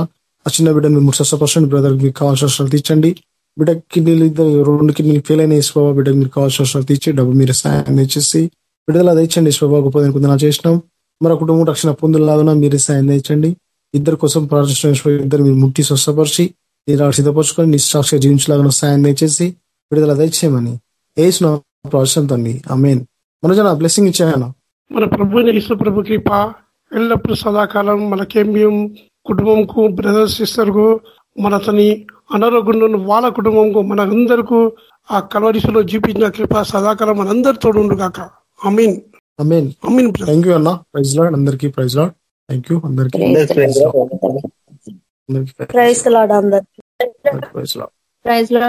A: ఆ చిన్న బిడ్డ మీరు స్వస్థపరచండి బ్రదర్ మీకు కావాల్సిన అవసరాలు తీర్చండి. బిడ్డ కిడ్నీలు రెండు కిడ్నీలు ఫెయిల్ అయిన ఇస్వా బిడ్డకు మీరు కావాల్సిన అవసరాలు తీర్చి డబ్బు మీరు సాయం ఇచ్చేసి విడుదల అది ఇచ్చండి గొప్ప చేసినాం. మరో కుటుంబం రక్షణ పొందులాగా మీరు సాయం తెచ్చండి ఇద్దరు కోసం ప్రార్థన ఇద్దరు మీరు ముట్టి స్వస్థపరిచి మీరు సిద్ధపరచుకొని నిస్సాక్షిగా జీవించలాగా సాయం దయచేసి విడుదల దయచేయమని వేసిన ప్రార్థన తండ్రి అమేన్ మనజన బ్లెస్సింగ్ ఇచ్చాయన.
H: మన ప్రభు యేసు ప్రభు కృప ఎల్లప్పుడూ సదాకాలం మన కేంబియం కుటుంబంకు బ్రదర్ సిస్టర్కు మన అతని అనారోగ్యం వాళ్ళ కుటుంబంకు మన అందరికీ ఆ కలవరిసలో చూపించిన కృప సదాకాలం మనందరి తోడు కాక అమీన్
A: అమీన్
H: అమీన్
A: థ్యాంక్ యూ అన్న. Praise lord. అందరికి ప్రైజ్ లాడ్. థ్యాంక్ యూ అందరికి
G: లాడ్.
A: Praise lord.
D: ప్రైజ్లో